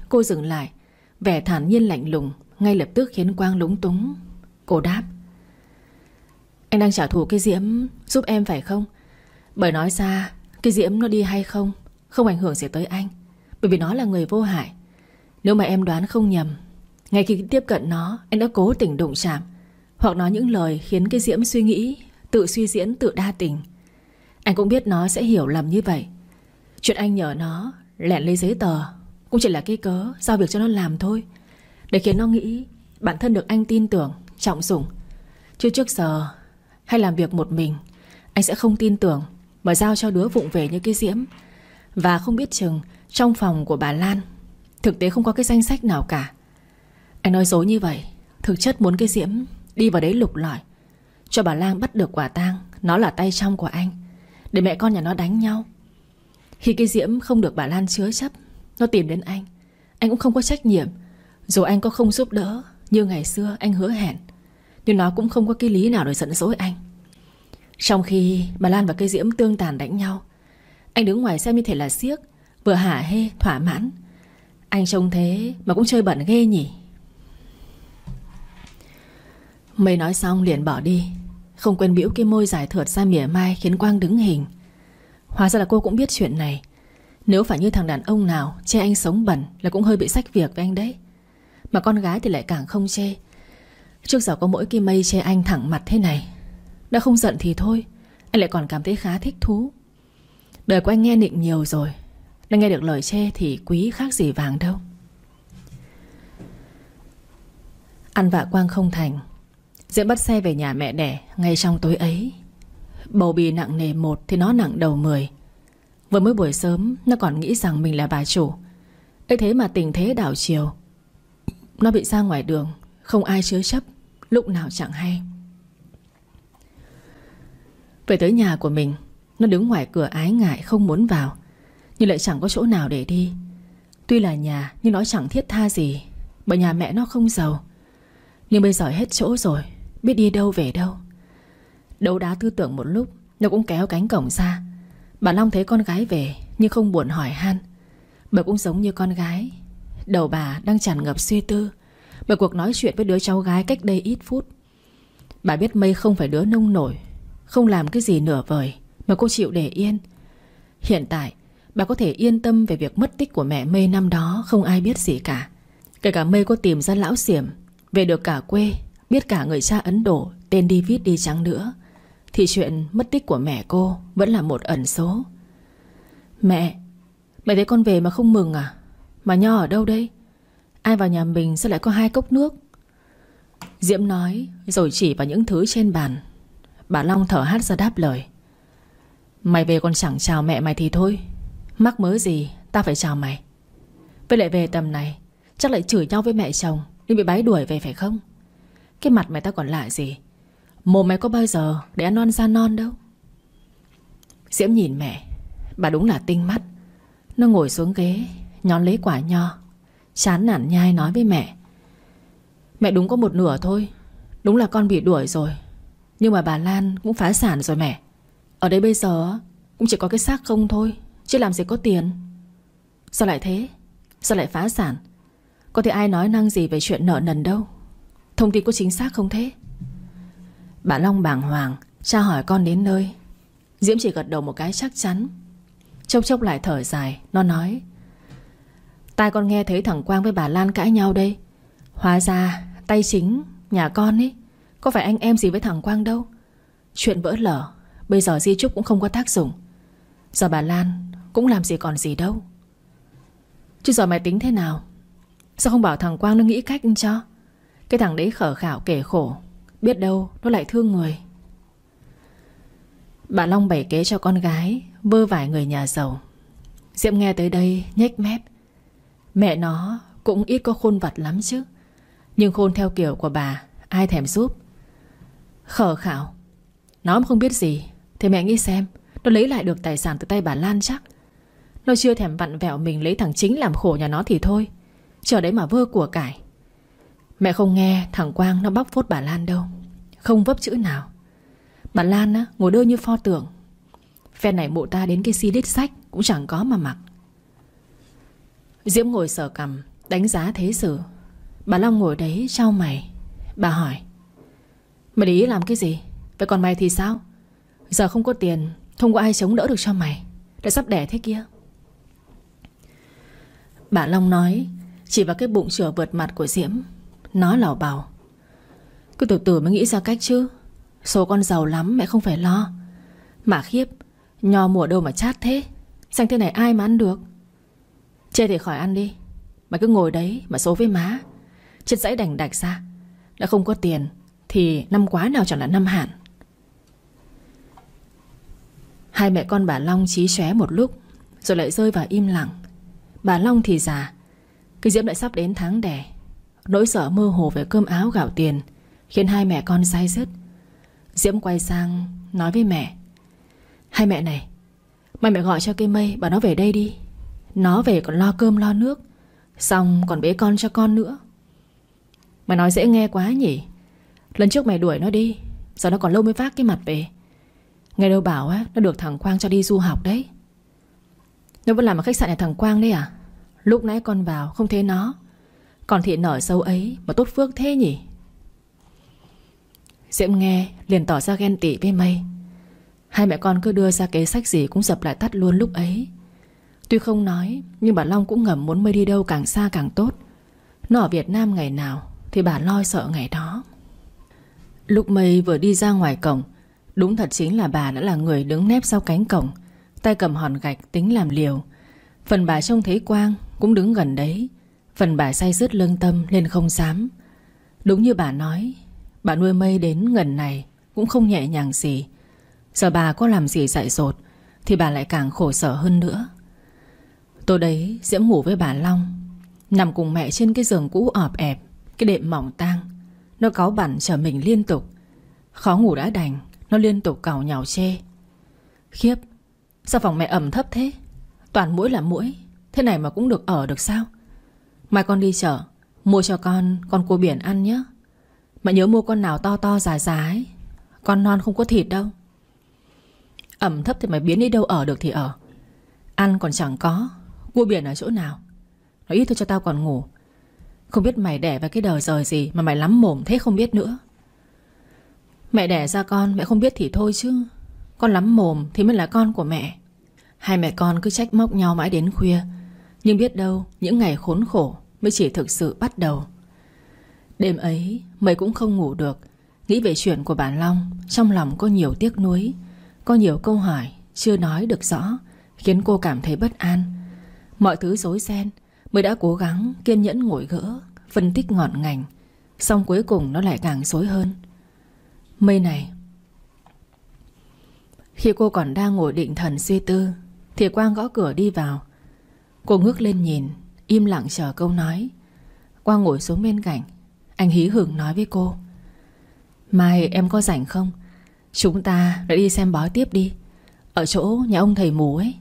Cô dừng lại, Vẻ thản nhiên lạnh lùng. Ngay lập tức khiến Quang lúng túng. Cô đáp, Anh đang trả thù cái Diễm Giúp em phải không? Bởi nói ra, Cái Diễm nó đi hay không Không ảnh hưởng gì tới anh, Bởi vì nó là người vô hại. Nếu mà em đoán không nhầm, Ngay khi tiếp cận nó, Anh đã cố tình đụng chạm, Hoặc nói những lời khiến cái Diễm suy nghĩ, Tự suy diễn, tự đa tình. Anh cũng biết nó sẽ hiểu lầm như vậy. Chuyện anh nhờ nó, Lẹn lấy giấy tờ, cũng chỉ là cái cớ Giao việc cho nó làm thôi. Để khiến nó nghĩ, Bản thân được anh tin tưởng, Trọng dụng. Chứ trước giờ, Hay làm việc một mình, Anh sẽ không tin tưởng Mà giao cho đứa vụng về như cái Diễm. Và không biết chừng Trong phòng của bà Lan, Thực tế không có cái danh sách nào cả. Anh nói dối như vậy, Thực chất muốn cái Diễm đi vào đấy lục lọi. Cho bà Lan bắt được quả tang, Nó là tay trong của anh, Để mẹ con nhà nó đánh nhau. Khi cái Diễm không được bà Lan chứa chấp, Nó tìm đến anh Anh cũng không có trách nhiệm dù anh có không giúp đỡ, Như ngày xưa anh hứa hẹn, Nhưng nó cũng không có cái lý nào để giận dỗi anh. Trong khi bà Lan và cây Diễm tương tàn đánh nhau, Anh đứng ngoài xem như thể là siếc, Vừa hả hê, thỏa mãn. Anh trông thế mà cũng chơi bẩn ghê nhỉ. Mây nói xong liền bỏ đi, Không quên biểu cái môi dài thượt ra mỉa mai Khiến Quang đứng hình. Hóa ra là cô cũng biết chuyện này. Nếu phải như thằng đàn ông nào che anh sống bẩn là cũng hơi bị sách việc với anh đấy. Mà con gái thì lại càng không chê. Trước giờ có mỗi cái mây chê anh thẳng mặt thế này. Đã không giận thì thôi, Anh lại còn cảm thấy khá thích thú. Đời của anh nghe nịnh nhiều rồi, Đã nghe được lời chê thì quý khác gì vàng đâu. Ăn vạ quang không thành Diễm bắt xe về nhà mẹ đẻ Ngay trong tối ấy. Bầu bì nặng nề một thì nó nặng đầu mười. Vừa mới buổi sớm, Nó còn nghĩ rằng mình là bà chủ. Ấy thế mà tình thế đảo chiều nó bị ra ngoài đường, Không ai chứa chấp, Lúc nào chẳng hay. Về tới nhà của mình, Nó đứng ngoài cửa ái ngại không muốn vào, Nhưng lại chẳng có chỗ nào để đi. Tuy là nhà, nhưng nó chẳng thiết tha gì, Bởi nhà mẹ nó không giàu. Nhưng bây giờ hết chỗ rồi, Biết đi đâu về đâu. Đấu đá tư tưởng một lúc, Nó cũng kéo cánh cổng ra. Bà Long thấy con gái về, Nhưng không buồn hỏi han, Bà cũng giống như con gái. Đầu bà đang tràn ngập suy tư. Bởi cuộc nói chuyện với đứa cháu gái cách đây ít phút. Bà biết Mây không phải đứa nông nổi, Không làm cái gì nửa vời Mà cô chịu để yên. Hiện tại, bà có thể yên tâm về việc mất tích của mẹ Mây năm đó, Không ai biết gì cả. Kể cả Mây có tìm ra lão xiểm Về được cả quê, Biết cả người cha Ấn Độ, Tên David đi chăng nữa, Thì chuyện mất tích của mẹ cô Vẫn là một ẩn số. Mẹ Mẹ thấy con về mà không mừng à? Mà Nho ở đâu đây? Ai vào nhà mình sẽ lại có hai cốc nước? Diễm nói, Rồi chỉ vào những thứ trên bàn. Bà Long thở hát ra đáp lời. Mày về còn chẳng chào mẹ mày thì thôi. Mắc mớ gì Tao phải chào mày. Với lại về tầm này, Chắc lại chửi nhau với mẹ chồng, Nên bị bái đuổi về phải không? Cái mặt mày ta còn lạ gì? Mồm mày có bao giờ để ăn non ra non đâu? Diễm nhìn mẹ, Bà đúng là tinh mắt. Nó ngồi xuống ghế Nhón lấy quả nho. Chán nản nhai nói với mẹ. Mẹ đúng có một nửa thôi. Đúng là con bị đuổi rồi. Nhưng mà bà Lan cũng phá sản rồi mẹ. Ở đây bây giờ Cũng chỉ có cái xác không thôi, Chứ làm gì có tiền. Sao lại thế? Sao lại phá sản? Có thể ai nói năng gì về chuyện nợ nần đâu? Thông tin có chính xác không thế? Bà Long bàng hoàng Cha hỏi con đến nơi. Diễm chỉ gật đầu một cái chắc chắn. Chốc chốc lại thở dài, Nó nói Tai con nghe thấy thằng Quang với bà Lan cãi nhau đây. Hóa ra, tay chính Nhà con ấy, Có phải anh em gì với thằng Quang đâu? Chuyện vỡ lở, Bây giờ di trúc cũng không có tác dụng. Giờ bà Lan cũng làm gì còn gì đâu. Chứ giờ mày tính thế nào? Sao không bảo thằng Quang nó nghĩ cách cho? Cái thằng đấy khở khảo kể khổ, Biết đâu nó lại thương người. Bà Long bày kế cho con gái Vơ vải người nhà giàu. Diệm nghe tới đây nhếch mép Mẹ nó cũng ít có khôn vặt lắm chứ. Nhưng khôn theo kiểu của bà Ai thèm giúp? Khở khảo Nó không biết gì Thì mẹ nghĩ xem Nó lấy lại được tài sản từ tay bà Lan chắc. Nó chưa thèm vặn vẹo mình lấy thằng chính làm khổ nhà nó thì thôi Chờ đấy mà vơ của cải. Mẹ không nghe thằng Quang nó bóc phốt bà Lan đâu Không vấp chữ nào. Bà Lan á, ngồi đơ như pho tượng. Phen này mụ ta đến cái si đít sách Cũng chẳng có mà mặc. Diễm ngồi sờ cầm, Đánh giá thế sự. Bà Long ngồi đấy trao mày. Bà hỏi, Mày để ý làm cái gì? Vậy còn mày thì sao? Giờ không có tiền, Không có ai chống đỡ được cho mày. Đã sắp đẻ thế kia. Bà Long nói, Chỉ vào cái bụng chửa vượt mặt của Diễm. Nó lào bảo Cứ từ từ mới nghĩ ra cách chứ. Số con giàu lắm mẹ không phải lo. Mà khiếp, Nho mùa đâu mà chát thế. Xanh thế này ai mà ăn được? Chê thì khỏi ăn đi. Mà cứ ngồi đấy mà số với má. Trên dãy đành đạch ra. Đã không có tiền Thì năm quá nào chẳng là năm hạn. Hai mẹ con bà Long trí xóe một lúc, Rồi lại rơi vào im lặng. Bà Long thì già. Cái Diễm lại sắp đến tháng đẻ. Nỗi sợ mơ hồ về cơm áo gạo tiền Khiến hai mẹ con say dứt Diễm quay sang nói với mẹ, Hai mẹ này Mày mẹ gọi cho cây mây, bảo nó về đây đi. Nó về còn lo cơm lo nước. Xong còn bế con cho con nữa. Mày nói dễ nghe quá nhỉ. Lần trước mày đuổi nó đi, Giờ nó còn lâu mới vác cái mặt về. Nghe đâu bảo á, Nó được thằng Quang cho đi du học đấy. Nó vẫn làm ở khách sạn nhà thằng Quang đấy à? Lúc nãy con vào không thấy nó. Còn thị nở sâu ấy Mà tốt phước thế nhỉ? Diễm nghe, liền tỏ ra ghen tị với mây Hai mẹ con cứ đưa ra kế sách gì Cũng dập lại tắt luôn lúc ấy. Tuy không nói, Nhưng bà Long cũng ngầm muốn mây đi đâu càng xa càng tốt. Nó ở Việt Nam ngày nào Thì bà lo sợ ngày đó. Lúc mây vừa đi ra ngoài cổng, Đúng thật chính là bà đã là người đứng nép sau cánh cổng, Tay cầm hòn gạch tính làm liều. Phần bà trông thấy Quang Cũng đứng gần đấy, Phần bà say dứt lương tâm nên không dám. Đúng như bà nói, Bà nuôi mây đến gần này Cũng không nhẹ nhàng gì. Giờ bà có làm gì dại dột Thì bà lại càng khổ sở hơn nữa. Tối đấy Diễm ngủ với bà Long, Nằm cùng mẹ trên cái giường cũ ọp ẹp, Cái đệm mỏng tang. Nó cáu bẩn trở mình liên tục. Khó ngủ đã đành, Nó liên tục cào nhào chê. Khiếp, Sao phòng mẹ ẩm thấp thế? Toàn mũi là mũi Thế này mà cũng được ở được sao? Mai con đi chợ, Mua cho con con cua biển ăn nhé. Mẹ nhớ mua con nào to to dài dài Con non không có thịt đâu. Ẩm thấp thì mày biến đi đâu ở được thì ở. Ăn còn chẳng có. Cua biển ở chỗ nào? Nói ít thôi cho tao còn ngủ. Không biết mày đẻ vào cái đời rời gì Mà mày lắm mồm thế không biết nữa. Mẹ đẻ ra con, mẹ không biết thì thôi chứ. Con lắm mồm thì mới là con của mẹ. Hai mẹ con cứ trách móc nhau mãi đến khuya. Nhưng biết đâu, Những ngày khốn khổ Mới chỉ thực sự bắt đầu. Đêm ấy, mày cũng không ngủ được. Nghĩ về chuyện của bản Long, Trong lòng có nhiều tiếc nuối, Có nhiều câu hỏi chưa nói được rõ, Khiến cô cảm thấy bất an. Mọi thứ rối ren, Mới đã cố gắng kiên nhẫn ngồi gỡ, Phân tích ngọn ngành Xong cuối cùng nó lại càng rối hơn. Mây này, Khi cô còn đang ngồi định thần suy tư, Thì Quang gõ cửa đi vào. Cô ngước lên nhìn, Im lặng chờ câu nói. Quang ngồi xuống bên cạnh, Anh hí hưởng nói với cô. Mai em có rảnh không? Chúng ta đã đi xem bói tiếp đi. Ở chỗ nhà ông thầy mù ấy.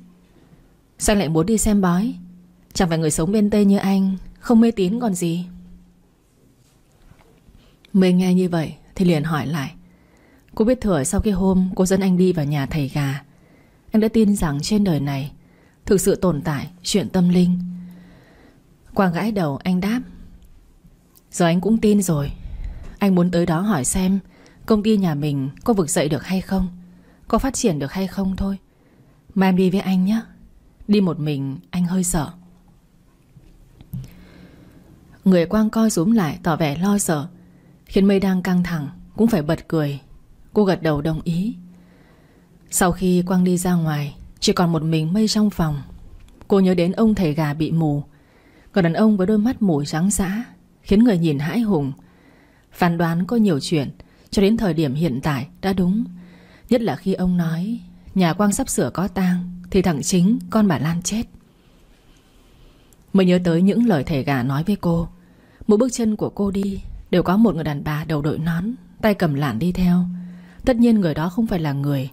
Sao lại muốn đi xem bói? Chẳng phải người sống bên Tây như anh, Không mê tín còn gì. Mê nghe như vậy Thì liền hỏi lại. Cô biết thừa sau cái hôm cô dẫn anh đi vào nhà thầy gà. Anh đã tin rằng trên đời này Thực sự tồn tại chuyện tâm linh. Quang gãi đầu anh đáp. Giờ anh cũng tin rồi. Anh muốn tới đó hỏi xem Công ty nhà mình có vực dậy được hay không, Có phát triển được hay không thôi. Mà em đi với anh nhé Đi một mình, anh hơi sợ. Người Quang coi rúm lại tỏ vẻ lo sợ. Khiến mây đang căng thẳng, Cũng phải bật cười. Cô gật đầu đồng ý. Sau khi Quang đi ra ngoài, Chỉ còn một mình mây trong phòng. Cô nhớ đến ông thầy gà bị mù. Còn đàn ông với đôi mắt mù trắng dã, Khiến người nhìn hãi hùng. Phán đoán có nhiều chuyện, Cho đến thời điểm hiện tại đã đúng. Nhất là khi ông nói, Nhà Quang sắp sửa có tang. Thì thằng chính con bà Lan chết. Mới nhớ tới những lời thầy gà nói với cô Mỗi bước chân của cô đi, Đều có một người đàn bà đầu đội nón, Tay cầm lản đi theo. Tất nhiên người đó không phải là người.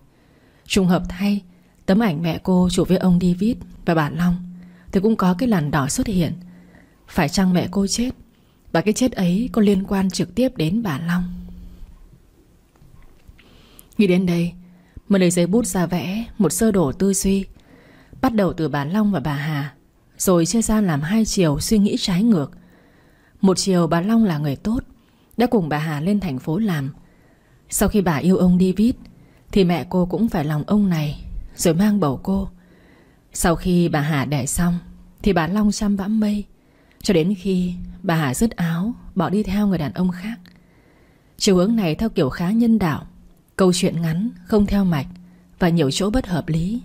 Trùng hợp thay, Tấm ảnh mẹ cô chụp với ông David và bà Long, Thì cũng có cái làn đỏ xuất hiện. Phải chăng mẹ cô chết? Và cái chết ấy có liên quan trực tiếp đến bà Long? Nghĩ đến đây Mới lấy giấy bút ra vẽ, Một sơ đồ tư duy. Bắt đầu từ bà Long và bà Hà, Rồi chia ra làm hai chiều suy nghĩ trái ngược. Một chiều bà Long là người tốt, Đã cùng bà Hà lên thành phố làm. Sau khi bà yêu ông David, Thì mẹ cô cũng phải lòng ông này, Rồi mang bầu cô. Sau khi bà Hà đẻ xong, Thì bà Long chăm vãm mây, Cho đến khi bà Hà dứt áo, Bỏ đi theo người đàn ông khác. Chiều hướng này theo kiểu khá nhân đạo Câu chuyện ngắn Không theo mạch Và nhiều chỗ bất hợp lý.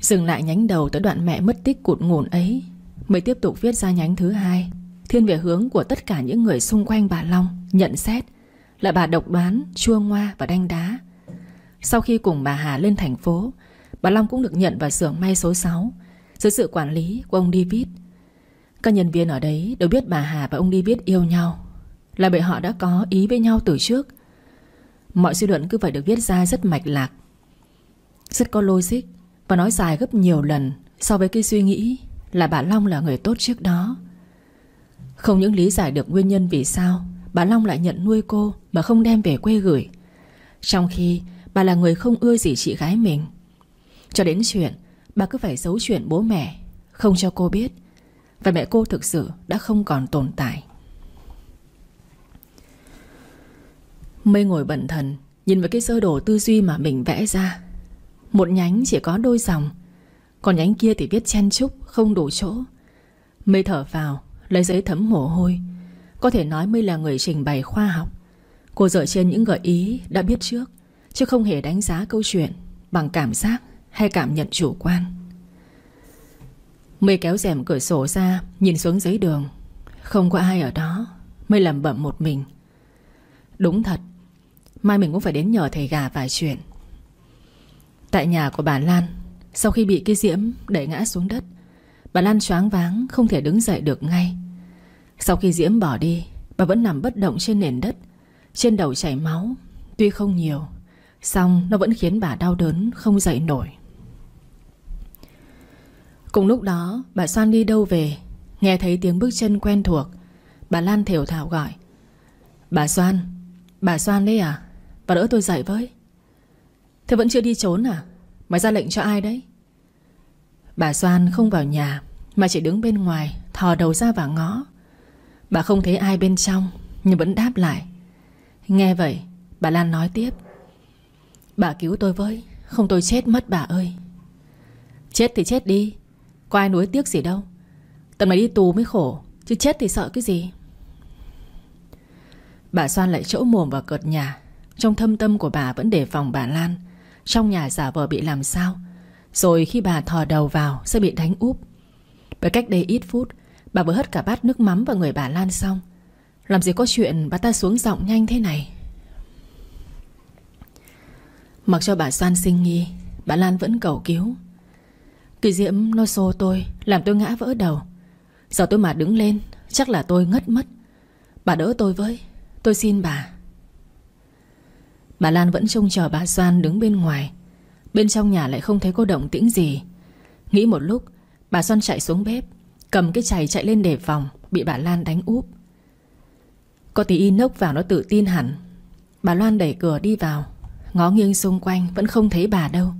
Dừng lại nhánh đầu tới đoạn mẹ mất tích cụt ngủn ấy Mới tiếp tục viết ra nhánh thứ hai. Thiên về hướng của tất cả những người xung quanh bà Long Nhận xét Là bà độc đoán, chua ngoa và đanh đá. Sau khi cùng bà Hà lên thành phố Bà Long cũng được nhận vào xưởng may số 6 Dưới sự quản lý của ông David. Các nhân viên ở đấy đều biết bà Hà và ông David yêu nhau. Là bởi họ đã có ý với nhau từ trước. Mọi suy luận cứ phải được viết ra rất mạch lạc, Rất có logic Và nói dài gấp nhiều lần So với cái suy nghĩ Là bà Long là người tốt trước đó. Không những lý giải được nguyên nhân vì sao Bà Long lại nhận nuôi cô Mà không đem về quê gửi, Trong khi bà là người không ưa gì chị gái mình. Cho đến chuyện Bà cứ phải giấu chuyện bố mẹ Không cho cô biết Và mẹ cô thực sự đã không còn tồn tại. Mây ngồi bận thần, Nhìn vào cái sơ đồ tư duy mà mình vẽ ra. Một nhánh chỉ có đôi dòng, Còn nhánh kia thì viết chen chúc, Không đủ chỗ. Mây thở vào, Lấy giấy thấm mồ hôi, Có thể nói Mây là người trình bày khoa học. Cô dựa trên những gợi ý đã biết trước, Chứ không hề đánh giá câu chuyện Bằng cảm giác hay cảm nhận chủ quan. Mây kéo rèm cửa sổ ra, Nhìn xuống giấy đường. Không có ai ở đó Mây lẩm bẩm một mình. Đúng thật Mai mình cũng phải đến nhờ thầy gà vài chuyện. Tại nhà của bà Lan, Sau khi bị cái diễm đẩy ngã xuống đất, Bà Lan choáng váng, Không thể đứng dậy được ngay. Sau khi diễm bỏ đi, Bà vẫn nằm bất động trên nền đất, Trên đầu chảy máu, Tuy không nhiều Xong nó vẫn khiến bà đau đớn Không dậy nổi. Cùng lúc đó, bà Soan đi đâu về, Nghe thấy tiếng bước chân quen thuộc, Bà Lan thều thảo gọi. Bà Soan Bà Soan đấy à? Và đỡ tôi dậy với. Thế vẫn chưa đi trốn à? Mày ra lệnh cho ai đấy? Bà Soan không vào nhà, Mà chỉ đứng bên ngoài, Thò đầu ra và ngó. Bà không thấy ai bên trong, Nhưng vẫn đáp lại. Nghe vậy, bà Lan nói tiếp. Bà cứu tôi với, Không tôi chết mất bà ơi. Chết thì chết đi, Có ai nuối tiếc gì đâu. Tận mày đi tù mới khổ, Chứ chết thì sợ cái gì? Bà Soan lại chỗ mồm vào cợt nhà. Trong thâm tâm của bà vẫn đề phòng bà Lan. Trong nhà giả vờ bị làm sao. Rồi khi bà thò đầu vào, Sẽ bị đánh úp. Bởi cách đây ít phút, Bà vừa hất cả bát nước mắm vào người bà Lan xong. Làm gì có chuyện bà ta xuống giọng nhanh thế này? Mặc cho bà Soan sinh nghi, Bà Lan vẫn cầu cứu. Kỳ diễm, nó xô tôi, Làm tôi ngã vỡ đầu. Giờ tôi mà đứng lên, Chắc là tôi ngất mất. Bà đỡ tôi với, Tôi xin bà. Bà Lan vẫn trông chờ bà Soan đứng bên ngoài. Bên trong nhà lại không thấy cô động tĩnh gì. Nghĩ một lúc, Bà Soan chạy xuống bếp, Cầm cái chày chạy lên để phòng, Bị bà Lan đánh úp. Có tí inox vào nó tự tin hẳn. Bà Loan đẩy cửa đi vào. Ngó nghiêng xung quanh, Vẫn không thấy bà đâu.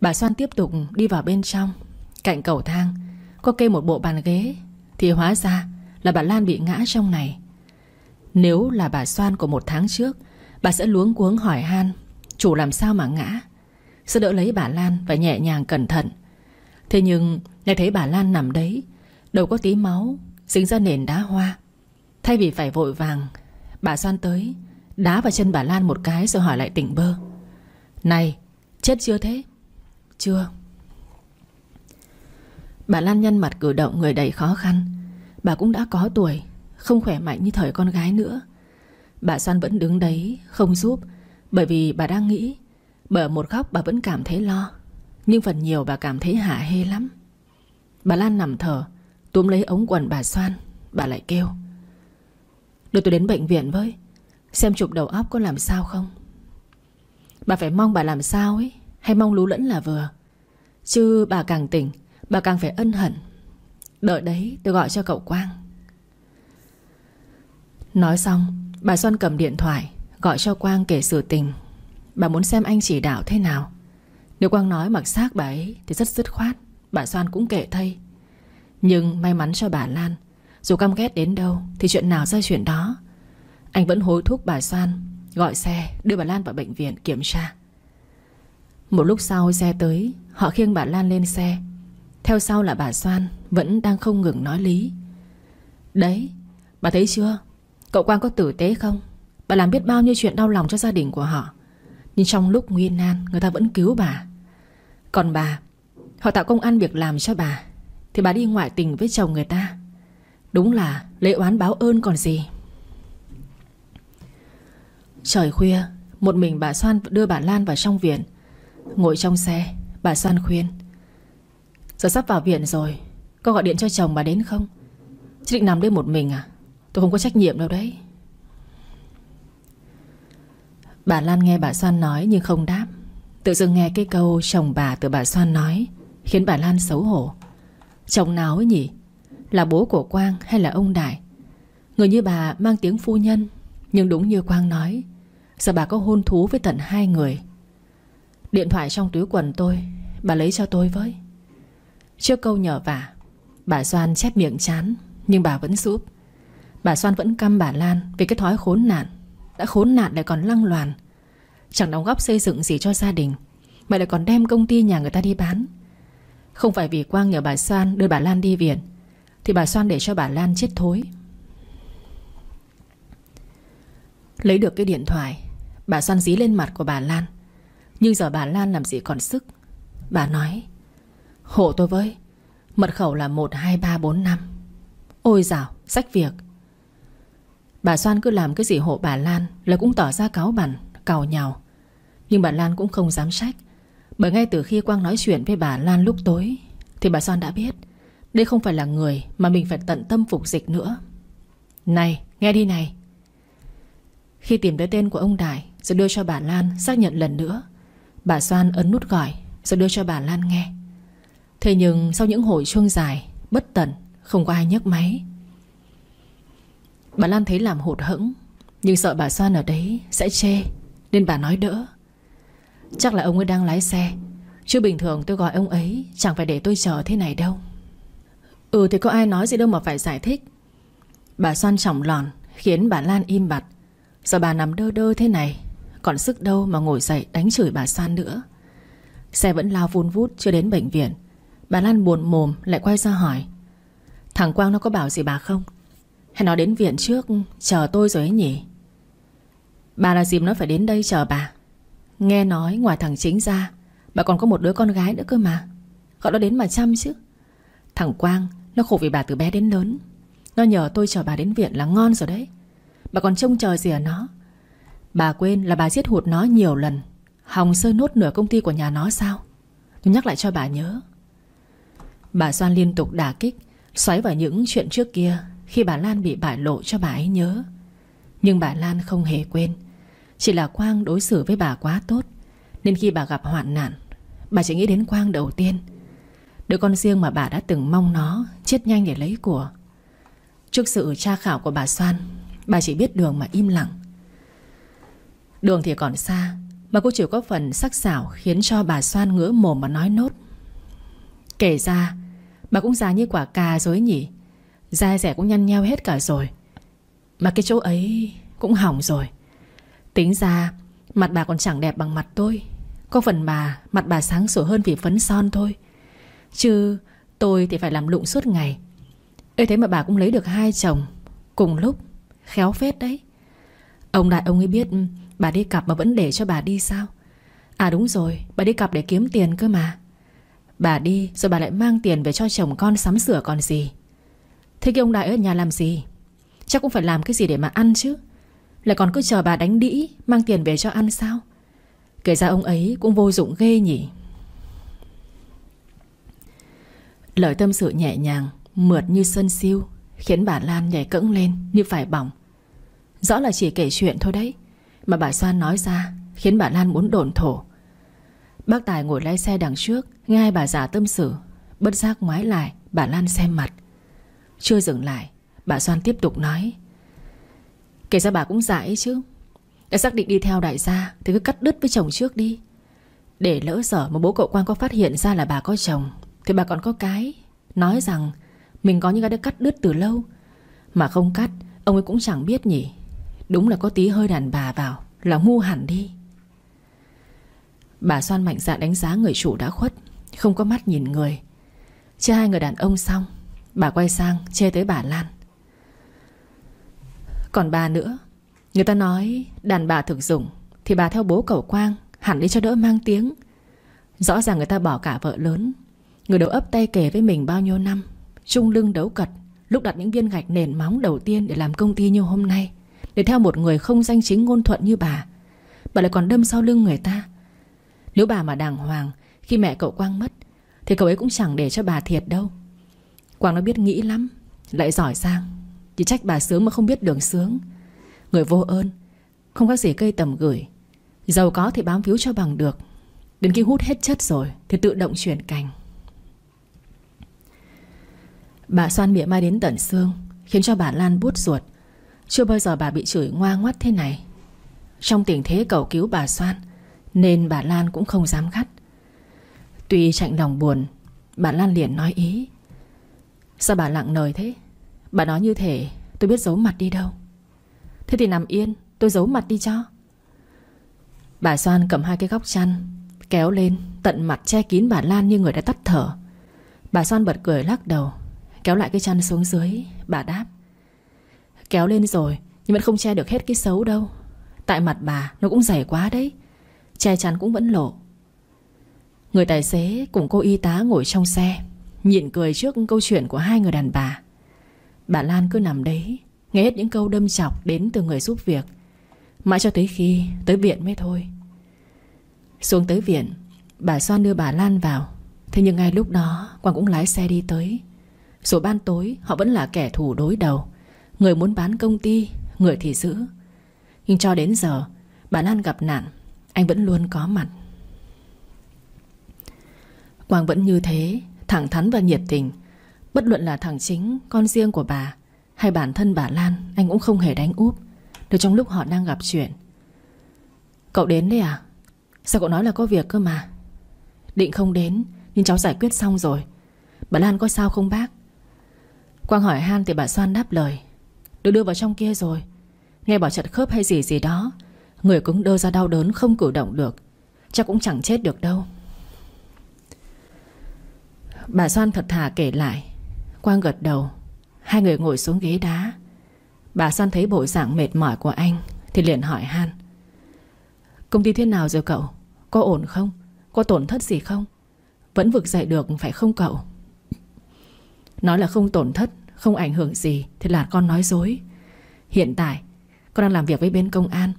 Bà Soan tiếp tục đi vào bên trong. Cạnh cầu thang, Có kê một bộ bàn ghế. Thì hóa ra là bà Lan bị ngã trong này. Nếu là bà Soan của một tháng trước Bà sẽ luống cuống hỏi han, Chủ làm sao mà ngã? Sẽ đỡ lấy bà Lan và nhẹ nhàng cẩn thận. Thế nhưng, Nghe thấy bà Lan nằm đấy, Đầu có tí máu, Dính ra nền đá hoa. Thay vì phải vội vàng, Bà xoan tới, Đá vào chân bà Lan một cái rồi hỏi lại tỉnh bơ. Này, Chết chưa thế? Chưa. Bà Lan nhăn mặt cử động người đầy khó khăn. Bà cũng đã có tuổi, Không khỏe mạnh như thời con gái nữa. Bà Soan vẫn đứng đấy, Không giúp, Bởi vì bà đang nghĩ, Bởi một góc bà vẫn cảm thấy lo, Nhưng phần nhiều bà cảm thấy hạ hê lắm. Bà Lan nằm thở, Túm lấy ống quần bà Soan Bà lại kêu. Đưa tôi đến bệnh viện với, Xem chụp đầu óc có làm sao không? Bà phải mong bà làm sao ấy, Hay mong lú lẫn là vừa? Chứ bà càng tỉnh, Bà càng phải ân hận. Đợi đấy, tôi gọi cho cậu Quang. Nói xong Bà Xuân cầm điện thoại, Gọi cho Quang kể sự tình. Bà muốn xem anh chỉ đạo thế nào. Nếu Quang nói mặc xác bà ấy Thì rất dứt khoát, Bà xoan cũng kệ thay Nhưng may mắn cho bà Lan, Dù căm ghét đến đâu Thì chuyện nào ra chuyện đó. Anh vẫn hối thúc bà xoan Gọi xe, đưa bà Lan vào bệnh viện kiểm tra. Một lúc sau xe tới, Họ khiêng bà Lan lên xe. Theo sau là bà xoan Vẫn đang không ngừng nói lý. Đấy, Bà thấy chưa? Cậu Quang có tử tế không? Bà làm biết bao nhiêu chuyện đau lòng cho gia đình của họ. Nhưng trong lúc nguy nan, Người ta vẫn cứu bà. Còn bà, Họ tạo công ăn việc làm cho bà, Thì bà đi ngoại tình với chồng người ta. Đúng là lễ oán báo ơn còn gì. Trời khuya, Một mình bà Soan đưa bà Lan vào trong viện. Ngồi trong xe, Bà Soan khuyên. Giờ sắp vào viện rồi, Có gọi điện cho chồng bà đến không? Chứ định nằm đây một mình à? Tôi không có trách nhiệm đâu đấy. Bà Lan nghe bà Soan nói nhưng không đáp. Tự dưng nghe cái câu chồng bà từ bà Soan nói, Khiến bà Lan xấu hổ. Chồng nào ấy nhỉ? Là bố của Quang hay là ông Đại? Người như bà mang tiếng phu nhân, Nhưng đúng như Quang nói Giờ bà có hôn thú với tận hai người? Điện thoại trong túi quần tôi, Bà lấy cho tôi với. Trước câu nhờ vả, Bà Soan chép miệng chán, Nhưng bà vẫn giúp. Bà Soan vẫn căm bà Lan Vì cái thói khốn nạn Đã khốn nạn lại còn lăng loàn. Chẳng đóng góp xây dựng gì cho gia đình Mà lại còn đem công ty nhà người ta đi bán. Không phải vì Quang nhờ bà Soan Đưa bà Lan đi viện Thì bà Soan để cho bà Lan chết thối. Lấy được cái điện thoại Bà Soan dí lên mặt của bà Lan. Nhưng giờ bà Lan làm gì còn sức? Bà nói Hộ tôi với Mật khẩu là 12345 Ôi dào, sách việc. Bà Soan cứ làm cái gì hộ bà Lan Là cũng tỏ ra cáo bẩn, cào nhào. Nhưng bà Lan cũng không dám trách. Bởi ngay từ khi Quang nói chuyện với bà Lan lúc tối Thì bà Soan đã biết Đây không phải là người mà mình phải tận tâm phục dịch nữa. Này, nghe đi này. Khi tìm tới tên của ông Đại Rồi đưa cho bà Lan xác nhận lần nữa Bà Soan ấn nút gọi Rồi đưa cho bà Lan nghe. Thế nhưng sau những hồi chuông dài Bất tận Không có ai nhấc máy. Bà Lan thấy làm hụt hẫng, Nhưng sợ bà Soan ở đấy sẽ chê, Nên bà nói đỡ. Chắc là ông ấy đang lái xe. Chứ bình thường tôi gọi ông ấy, Chẳng phải để tôi chờ thế này đâu. Ừ thì có ai nói gì đâu mà phải giải thích. Bà Soan trọng lòn, Khiến bà Lan im bặt. Giờ bà nằm đơ đơ thế này, Còn sức đâu mà ngồi dậy đánh chửi bà Soan nữa. Xe vẫn lao vun vút chưa đến bệnh viện. Bà Lan buồn mồm, lại quay ra hỏi. Thằng Quang nó có bảo gì bà không? Hay nó đến viện trước, Chờ tôi rồi ấy nhỉ? Bà là dìm nó phải đến đây chờ bà. Nghe nói ngoài thằng chính ra, Bà còn có một đứa con gái nữa cơ mà. Gọi nó đến mà chăm chứ. Thằng Quang, nó khổ vì bà từ bé đến lớn. Nó nhờ tôi chờ bà đến viện là ngon rồi đấy. Bà còn trông chờ gì ở nó? Bà quên là bà giết hụt nó nhiều lần. Hòng sơi nốt nửa công ty của nhà nó sao? Tôi nhắc lại cho bà nhớ. Bà Soan liên tục đả kích, Xoáy vào những chuyện trước kia. Khi bà Lan bị bại lộ cho bà ấy nhớ. Nhưng bà Lan không hề quên. Chỉ là Quang đối xử với bà quá tốt, Nên khi bà gặp hoạn nạn, Bà chỉ nghĩ đến Quang đầu tiên. Đứa con riêng mà bà đã từng mong nó Chết nhanh để lấy của. Trước sự tra khảo của bà Soan, Bà chỉ biết đường mà im lặng. Đường thì còn xa, Mà cô chỉ có phần sắc sảo Khiến cho bà Soan ngứa mồm mà nói nốt. Kể ra, Bà cũng già như quả cà rồi nhỉ? Da rẻ cũng nhăn nheo hết cả rồi. Mà cái chỗ ấy cũng hỏng rồi. Tính ra, Mặt bà còn chẳng đẹp bằng mặt tôi. Có phần bà Mặt bà sáng sủa hơn vì phấn son thôi. Chứ tôi thì phải làm lụng suốt ngày. Ê, thế mà bà cũng lấy được hai chồng Cùng lúc. Khéo phết đấy. Ông đại ông ấy biết Bà đi cặp mà vẫn để cho bà đi sao? À đúng rồi, Bà đi cặp để kiếm tiền cơ mà. Bà đi, rồi bà lại mang tiền về cho chồng con sắm sửa còn gì. Thế cái ông đại ở nhà làm gì? Chắc cũng phải làm cái gì để mà ăn chứ. Lại còn cứ chờ bà đánh đĩ, Mang tiền về cho ăn sao? Kể ra ông ấy cũng vô dụng ghê nhỉ. Lời tâm sự nhẹ nhàng, Mượt như sân siêu, Khiến bà Lan nhảy cẫng lên như phải bỏng. Rõ là chỉ kể chuyện thôi đấy, Mà bà Soan nói ra Khiến bà Lan muốn đồn thổ. Bác Tài ngồi lái xe đằng trước, Nghe bà già tâm sự, Bất giác ngoái lại, bà Lan xem mặt. Chưa dừng lại, Bà Soan tiếp tục nói. Kể ra bà cũng dại chứ. Đã xác định đi theo đại gia Thì cứ cắt đứt với chồng trước đi. Để lỡ sở mà bố cậu quan có phát hiện ra là bà có chồng, Thì bà còn có cái Nói rằng Mình có những cái đã cắt đứt từ lâu. Mà không cắt, Ông ấy cũng chẳng biết nhỉ. Đúng là có tí hơi đàn bà vào Là ngu hẳn đi. Bà Soan mạnh dạn đánh giá người chủ đã khuất, Không có mắt nhìn người. Chưa hai người đàn ông xong Bà quay sang chê tới bà Lan. Còn bà nữa, Người ta nói đàn bà thực dụng, Thì bà theo bố cậu Quang, Hẳn đi cho đỡ mang tiếng. Rõ ràng người ta bỏ cả vợ lớn, Người đầu ấp tay kể với mình bao nhiêu năm Trung lưng đấu cật, Lúc đặt những viên gạch nền móng đầu tiên Để làm công ty như hôm nay, Để theo một người không danh chính ngôn thuận như bà. Bà lại còn đâm sau lưng người ta. Nếu bà mà đàng hoàng, Khi mẹ cậu Quang mất, Thì cậu ấy cũng chẳng để cho bà thiệt đâu. Quang nó biết nghĩ lắm, Lại giỏi sang Chỉ trách bà sướng mà không biết đường sướng. Người vô ơn, Không có gì cây tầm gửi. Giàu có thì bám phiếu cho bằng được. Đến khi hút hết chất rồi Thì tự động chuyển cành Bà xoan mỉa mai đến tận xương, Khiến cho bà Lan bút ruột. Chưa bao giờ bà bị chửi ngoa ngoắt thế này. Trong tình thế cầu cứu bà xoan, Nên bà Lan cũng không dám gắt. Tuy chạnh lòng buồn, Bà Lan liền nói ý. Sao bà lặng lời thế? Bà nói như thế tôi biết giấu mặt đi đâu. Thế thì nằm yên, Tôi giấu mặt đi cho. Bà Soan cầm hai cái góc chăn, Kéo lên, tận mặt che kín bà Lan như người đã tắt thở. Bà Soan bật cười lắc đầu, Kéo lại cái chăn xuống dưới, Bà đáp. Kéo lên rồi, Nhưng vẫn không che được hết cái xấu đâu. Tại mặt bà, nó cũng dày quá đấy. Che chắn cũng vẫn lộ. Người tài xế cùng cô y tá ngồi trong xe. Nhịn cười trước câu chuyện của hai người đàn bà. Bà Lan cứ nằm đấy, Nghe hết những câu đâm chọc đến từ người giúp việc. Mãi cho tới khi tới viện mới thôi. Xuống tới viện, Bà Soan đưa bà Lan vào. Thế nhưng ngay lúc đó, Quang cũng lái xe đi tới. Rồi ban tối, họ vẫn là kẻ thù đối đầu. Người muốn bán công ty, Người thì giữ. Nhưng cho đến giờ, Bà Lan gặp nạn, Anh vẫn luôn có mặt. Quang vẫn như thế Thẳng thắn và nhiệt tình. Bất luận là thằng chính, Con riêng của bà, Hay bản thân bà Lan, Anh cũng không hề đánh úp. Được trong lúc họ đang gặp chuyện. Cậu đến đấy à? Sao cậu nói là có việc cơ mà? Định không đến, Nhưng cháu giải quyết xong rồi. Bà Lan có sao không bác? Quang hỏi han thì bà Soan đáp lời. Được đưa vào trong kia rồi. Nghe bảo chật khớp hay gì gì đó, Người cứng đơ ra đau đớn không cử động được. Chắc cũng chẳng chết được đâu. Bà Soan thật thà kể lại. Quang gật đầu. Hai người ngồi xuống ghế đá. Bà Soan thấy bộ dạng mệt mỏi của anh, Thì liền hỏi han. Công ty thế nào rồi cậu? Có ổn không? Có tổn thất gì không? Vẫn vực dậy được phải không cậu? Nói là không tổn thất, Không ảnh hưởng gì, Thì là con nói dối. Hiện tại, con đang làm việc với bên công an.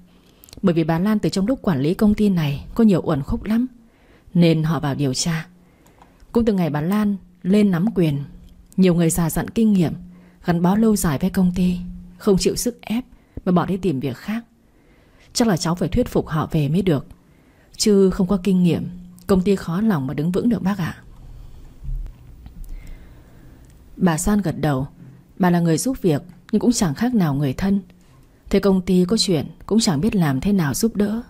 Bởi vì bà Lan từ trong lúc quản lý công ty này Có nhiều uẩn khúc lắm, Nên họ vào điều tra. Cũng từ ngày bà Lan lên nắm quyền, Nhiều người già dặn kinh nghiệm, Gắn bó lâu dài với công ty, Không chịu sức ép Mà bỏ đi tìm việc khác. Chắc là cháu phải thuyết phục họ về mới được, Chứ không có kinh nghiệm, Công ty khó lòng mà đứng vững được bác ạ. Bà San gật đầu, Bà là người giúp việc Nhưng cũng chẳng khác nào người thân. Thế công ty có chuyện Cũng chẳng biết làm thế nào giúp đỡ.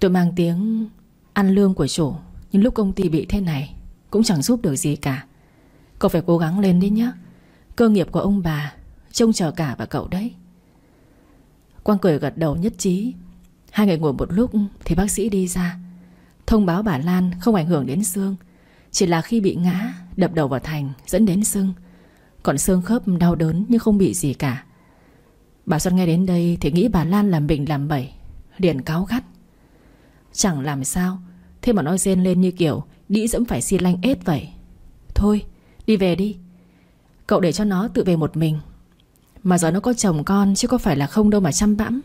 Tôi mang tiếng Ăn lương của chủ. Nhưng lúc công ty bị thế này, Cũng chẳng giúp được gì cả. Cậu phải cố gắng lên đi nhé. Cơ nghiệp của ông bà Trông chờ cả và cậu đấy. Quang cười gật đầu nhất trí. Hai người ngồi một lúc thì bác sĩ đi ra. Thông báo bà Lan không ảnh hưởng đến xương Chỉ là khi bị ngã, Đập đầu vào thành dẫn đến sưng Còn xương khớp đau đớn nhưng không bị gì cả. Bà Xuân nghe đến đây Thì nghĩ bà Lan làm bệnh làm bẩy, Liền cáo gắt. Chẳng làm sao Thế mà nói rên lên như kiểu Đĩ dẫm phải xi lanh ết vậy. Thôi, đi về đi. Cậu để cho nó tự về một mình. Mà giờ nó có chồng con, Chứ có phải là không đâu mà chăm bẵm.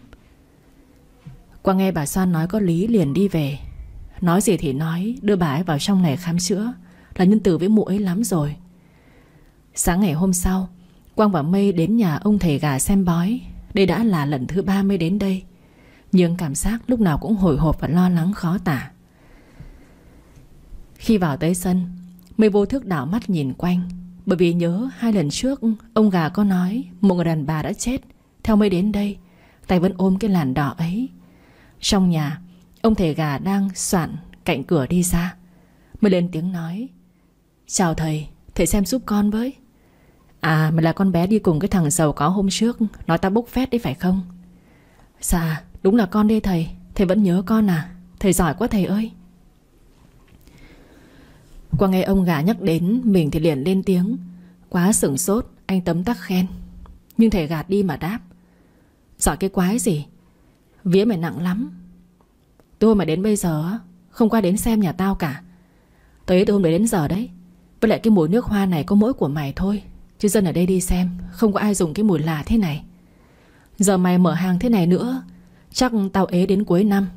Qua nghe bà Soan nói có lý, liền đi về. Nói gì thì nói, Đưa bà ấy vào trong này khám chữa. Là nhân từ với mụ ấy lắm rồi. Sáng ngày hôm sau, Quang và Mây đến nhà ông thầy gà xem bói. Đây đã là lần thứ ba Mây đến đây. Nhưng cảm giác lúc nào cũng hồi hộp và lo lắng, khó tả. Khi vào tới sân Mây vô thức đảo mắt nhìn quanh, Bởi vì nhớ hai lần trước, Ông gà có nói Một người đàn bà đã chết, Theo Mây đến đây, Tay vẫn ôm cái làn đỏ ấy. Trong nhà, Ông thầy gà đang soạn cạnh cửa đi ra, Mới lên tiếng nói, Chào thầy Thầy xem giúp con với. À mà là con bé đi cùng cái thằng giàu có hôm trước, Nói ta bốc phét đấy phải không? Dạ đúng là con đây thầy Thầy vẫn nhớ con à Thầy giỏi quá thầy ơi. Qua nghe ông gà nhắc đến, Mình thì liền lên tiếng. Quá sửng sốt, anh tấm tắc khen. Nhưng thầy gạt đi mà đáp. Giỏi cái quái gì? Vía mày nặng lắm. Tôi mà đến bây giờ, Không qua đến xem nhà tao cả. Tới từ hôm đấy đến giờ đấy, Với lại cái mùi nước hoa này có mỗi của mày thôi. Chứ dân ở đây đi xem, Không có ai dùng cái mùi lạ thế này. Giờ mày mở hàng thế này nữa, Chắc tao ế đến cuối năm.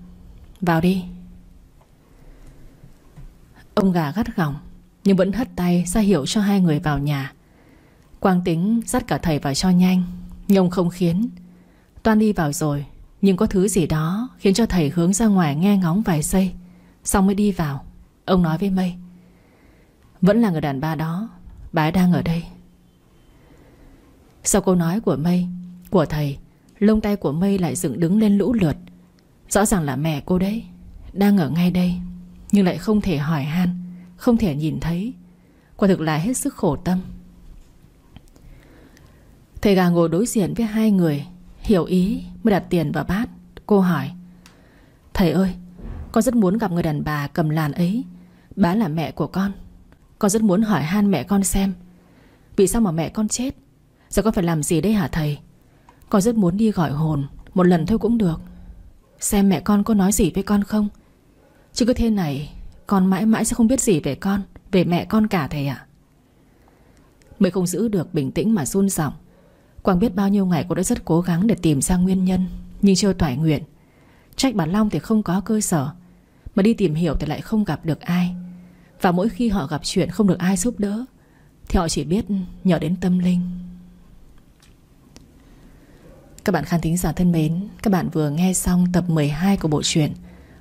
Vào đi. Ông gà gắt gỏng, Nhưng vẫn hất tay ra hiệu cho hai người vào nhà. Quang tính dắt cả thầy vào cho nhanh, Nhưng không khiến. Toan đi vào rồi, Nhưng có thứ gì đó khiến cho thầy hướng ra ngoài nghe ngóng vài giây, Xong mới đi vào. Ông nói với Mây, Vẫn là người đàn bà đó, Bà ấy đang ở đây. Sau câu nói của Mây, Của thầy, Lông tay của Mây lại dựng đứng lên lũ lượt. Rõ ràng là mẹ cô đấy, Đang ở ngay đây. Nhưng lại không thể hỏi han, Không thể nhìn thấy. Quả thực là hết sức khổ tâm. Thầy gà ngồi đối diện với hai người, Hiểu ý, mới đặt tiền vào bát. Cô hỏi, Thầy ơi, Con rất muốn gặp người đàn bà cầm làn ấy Bà là mẹ của con. Con rất muốn hỏi han mẹ con xem, Vì sao mà mẹ con chết? Giờ con phải làm gì đây hả thầy? Con rất muốn đi gọi hồn, Một lần thôi cũng được. Xem mẹ con có nói gì với con không? Chứ cứ thế này, Con mãi mãi sẽ không biết gì về con, Về mẹ con cả thầy ạ. Mới không giữ được bình tĩnh mà run giọng. Quang biết bao nhiêu ngày cô đã rất cố gắng Để tìm ra nguyên nhân, Nhưng chưa toại nguyện. Trách bà Long thì không có cơ sở, Mà đi tìm hiểu thì lại không gặp được ai. Và mỗi khi họ gặp chuyện không được ai giúp đỡ, Thì họ chỉ biết nhờ đến tâm linh. Các bạn khán thính giả thân mến, Các bạn vừa nghe xong tập 12 của bộ truyện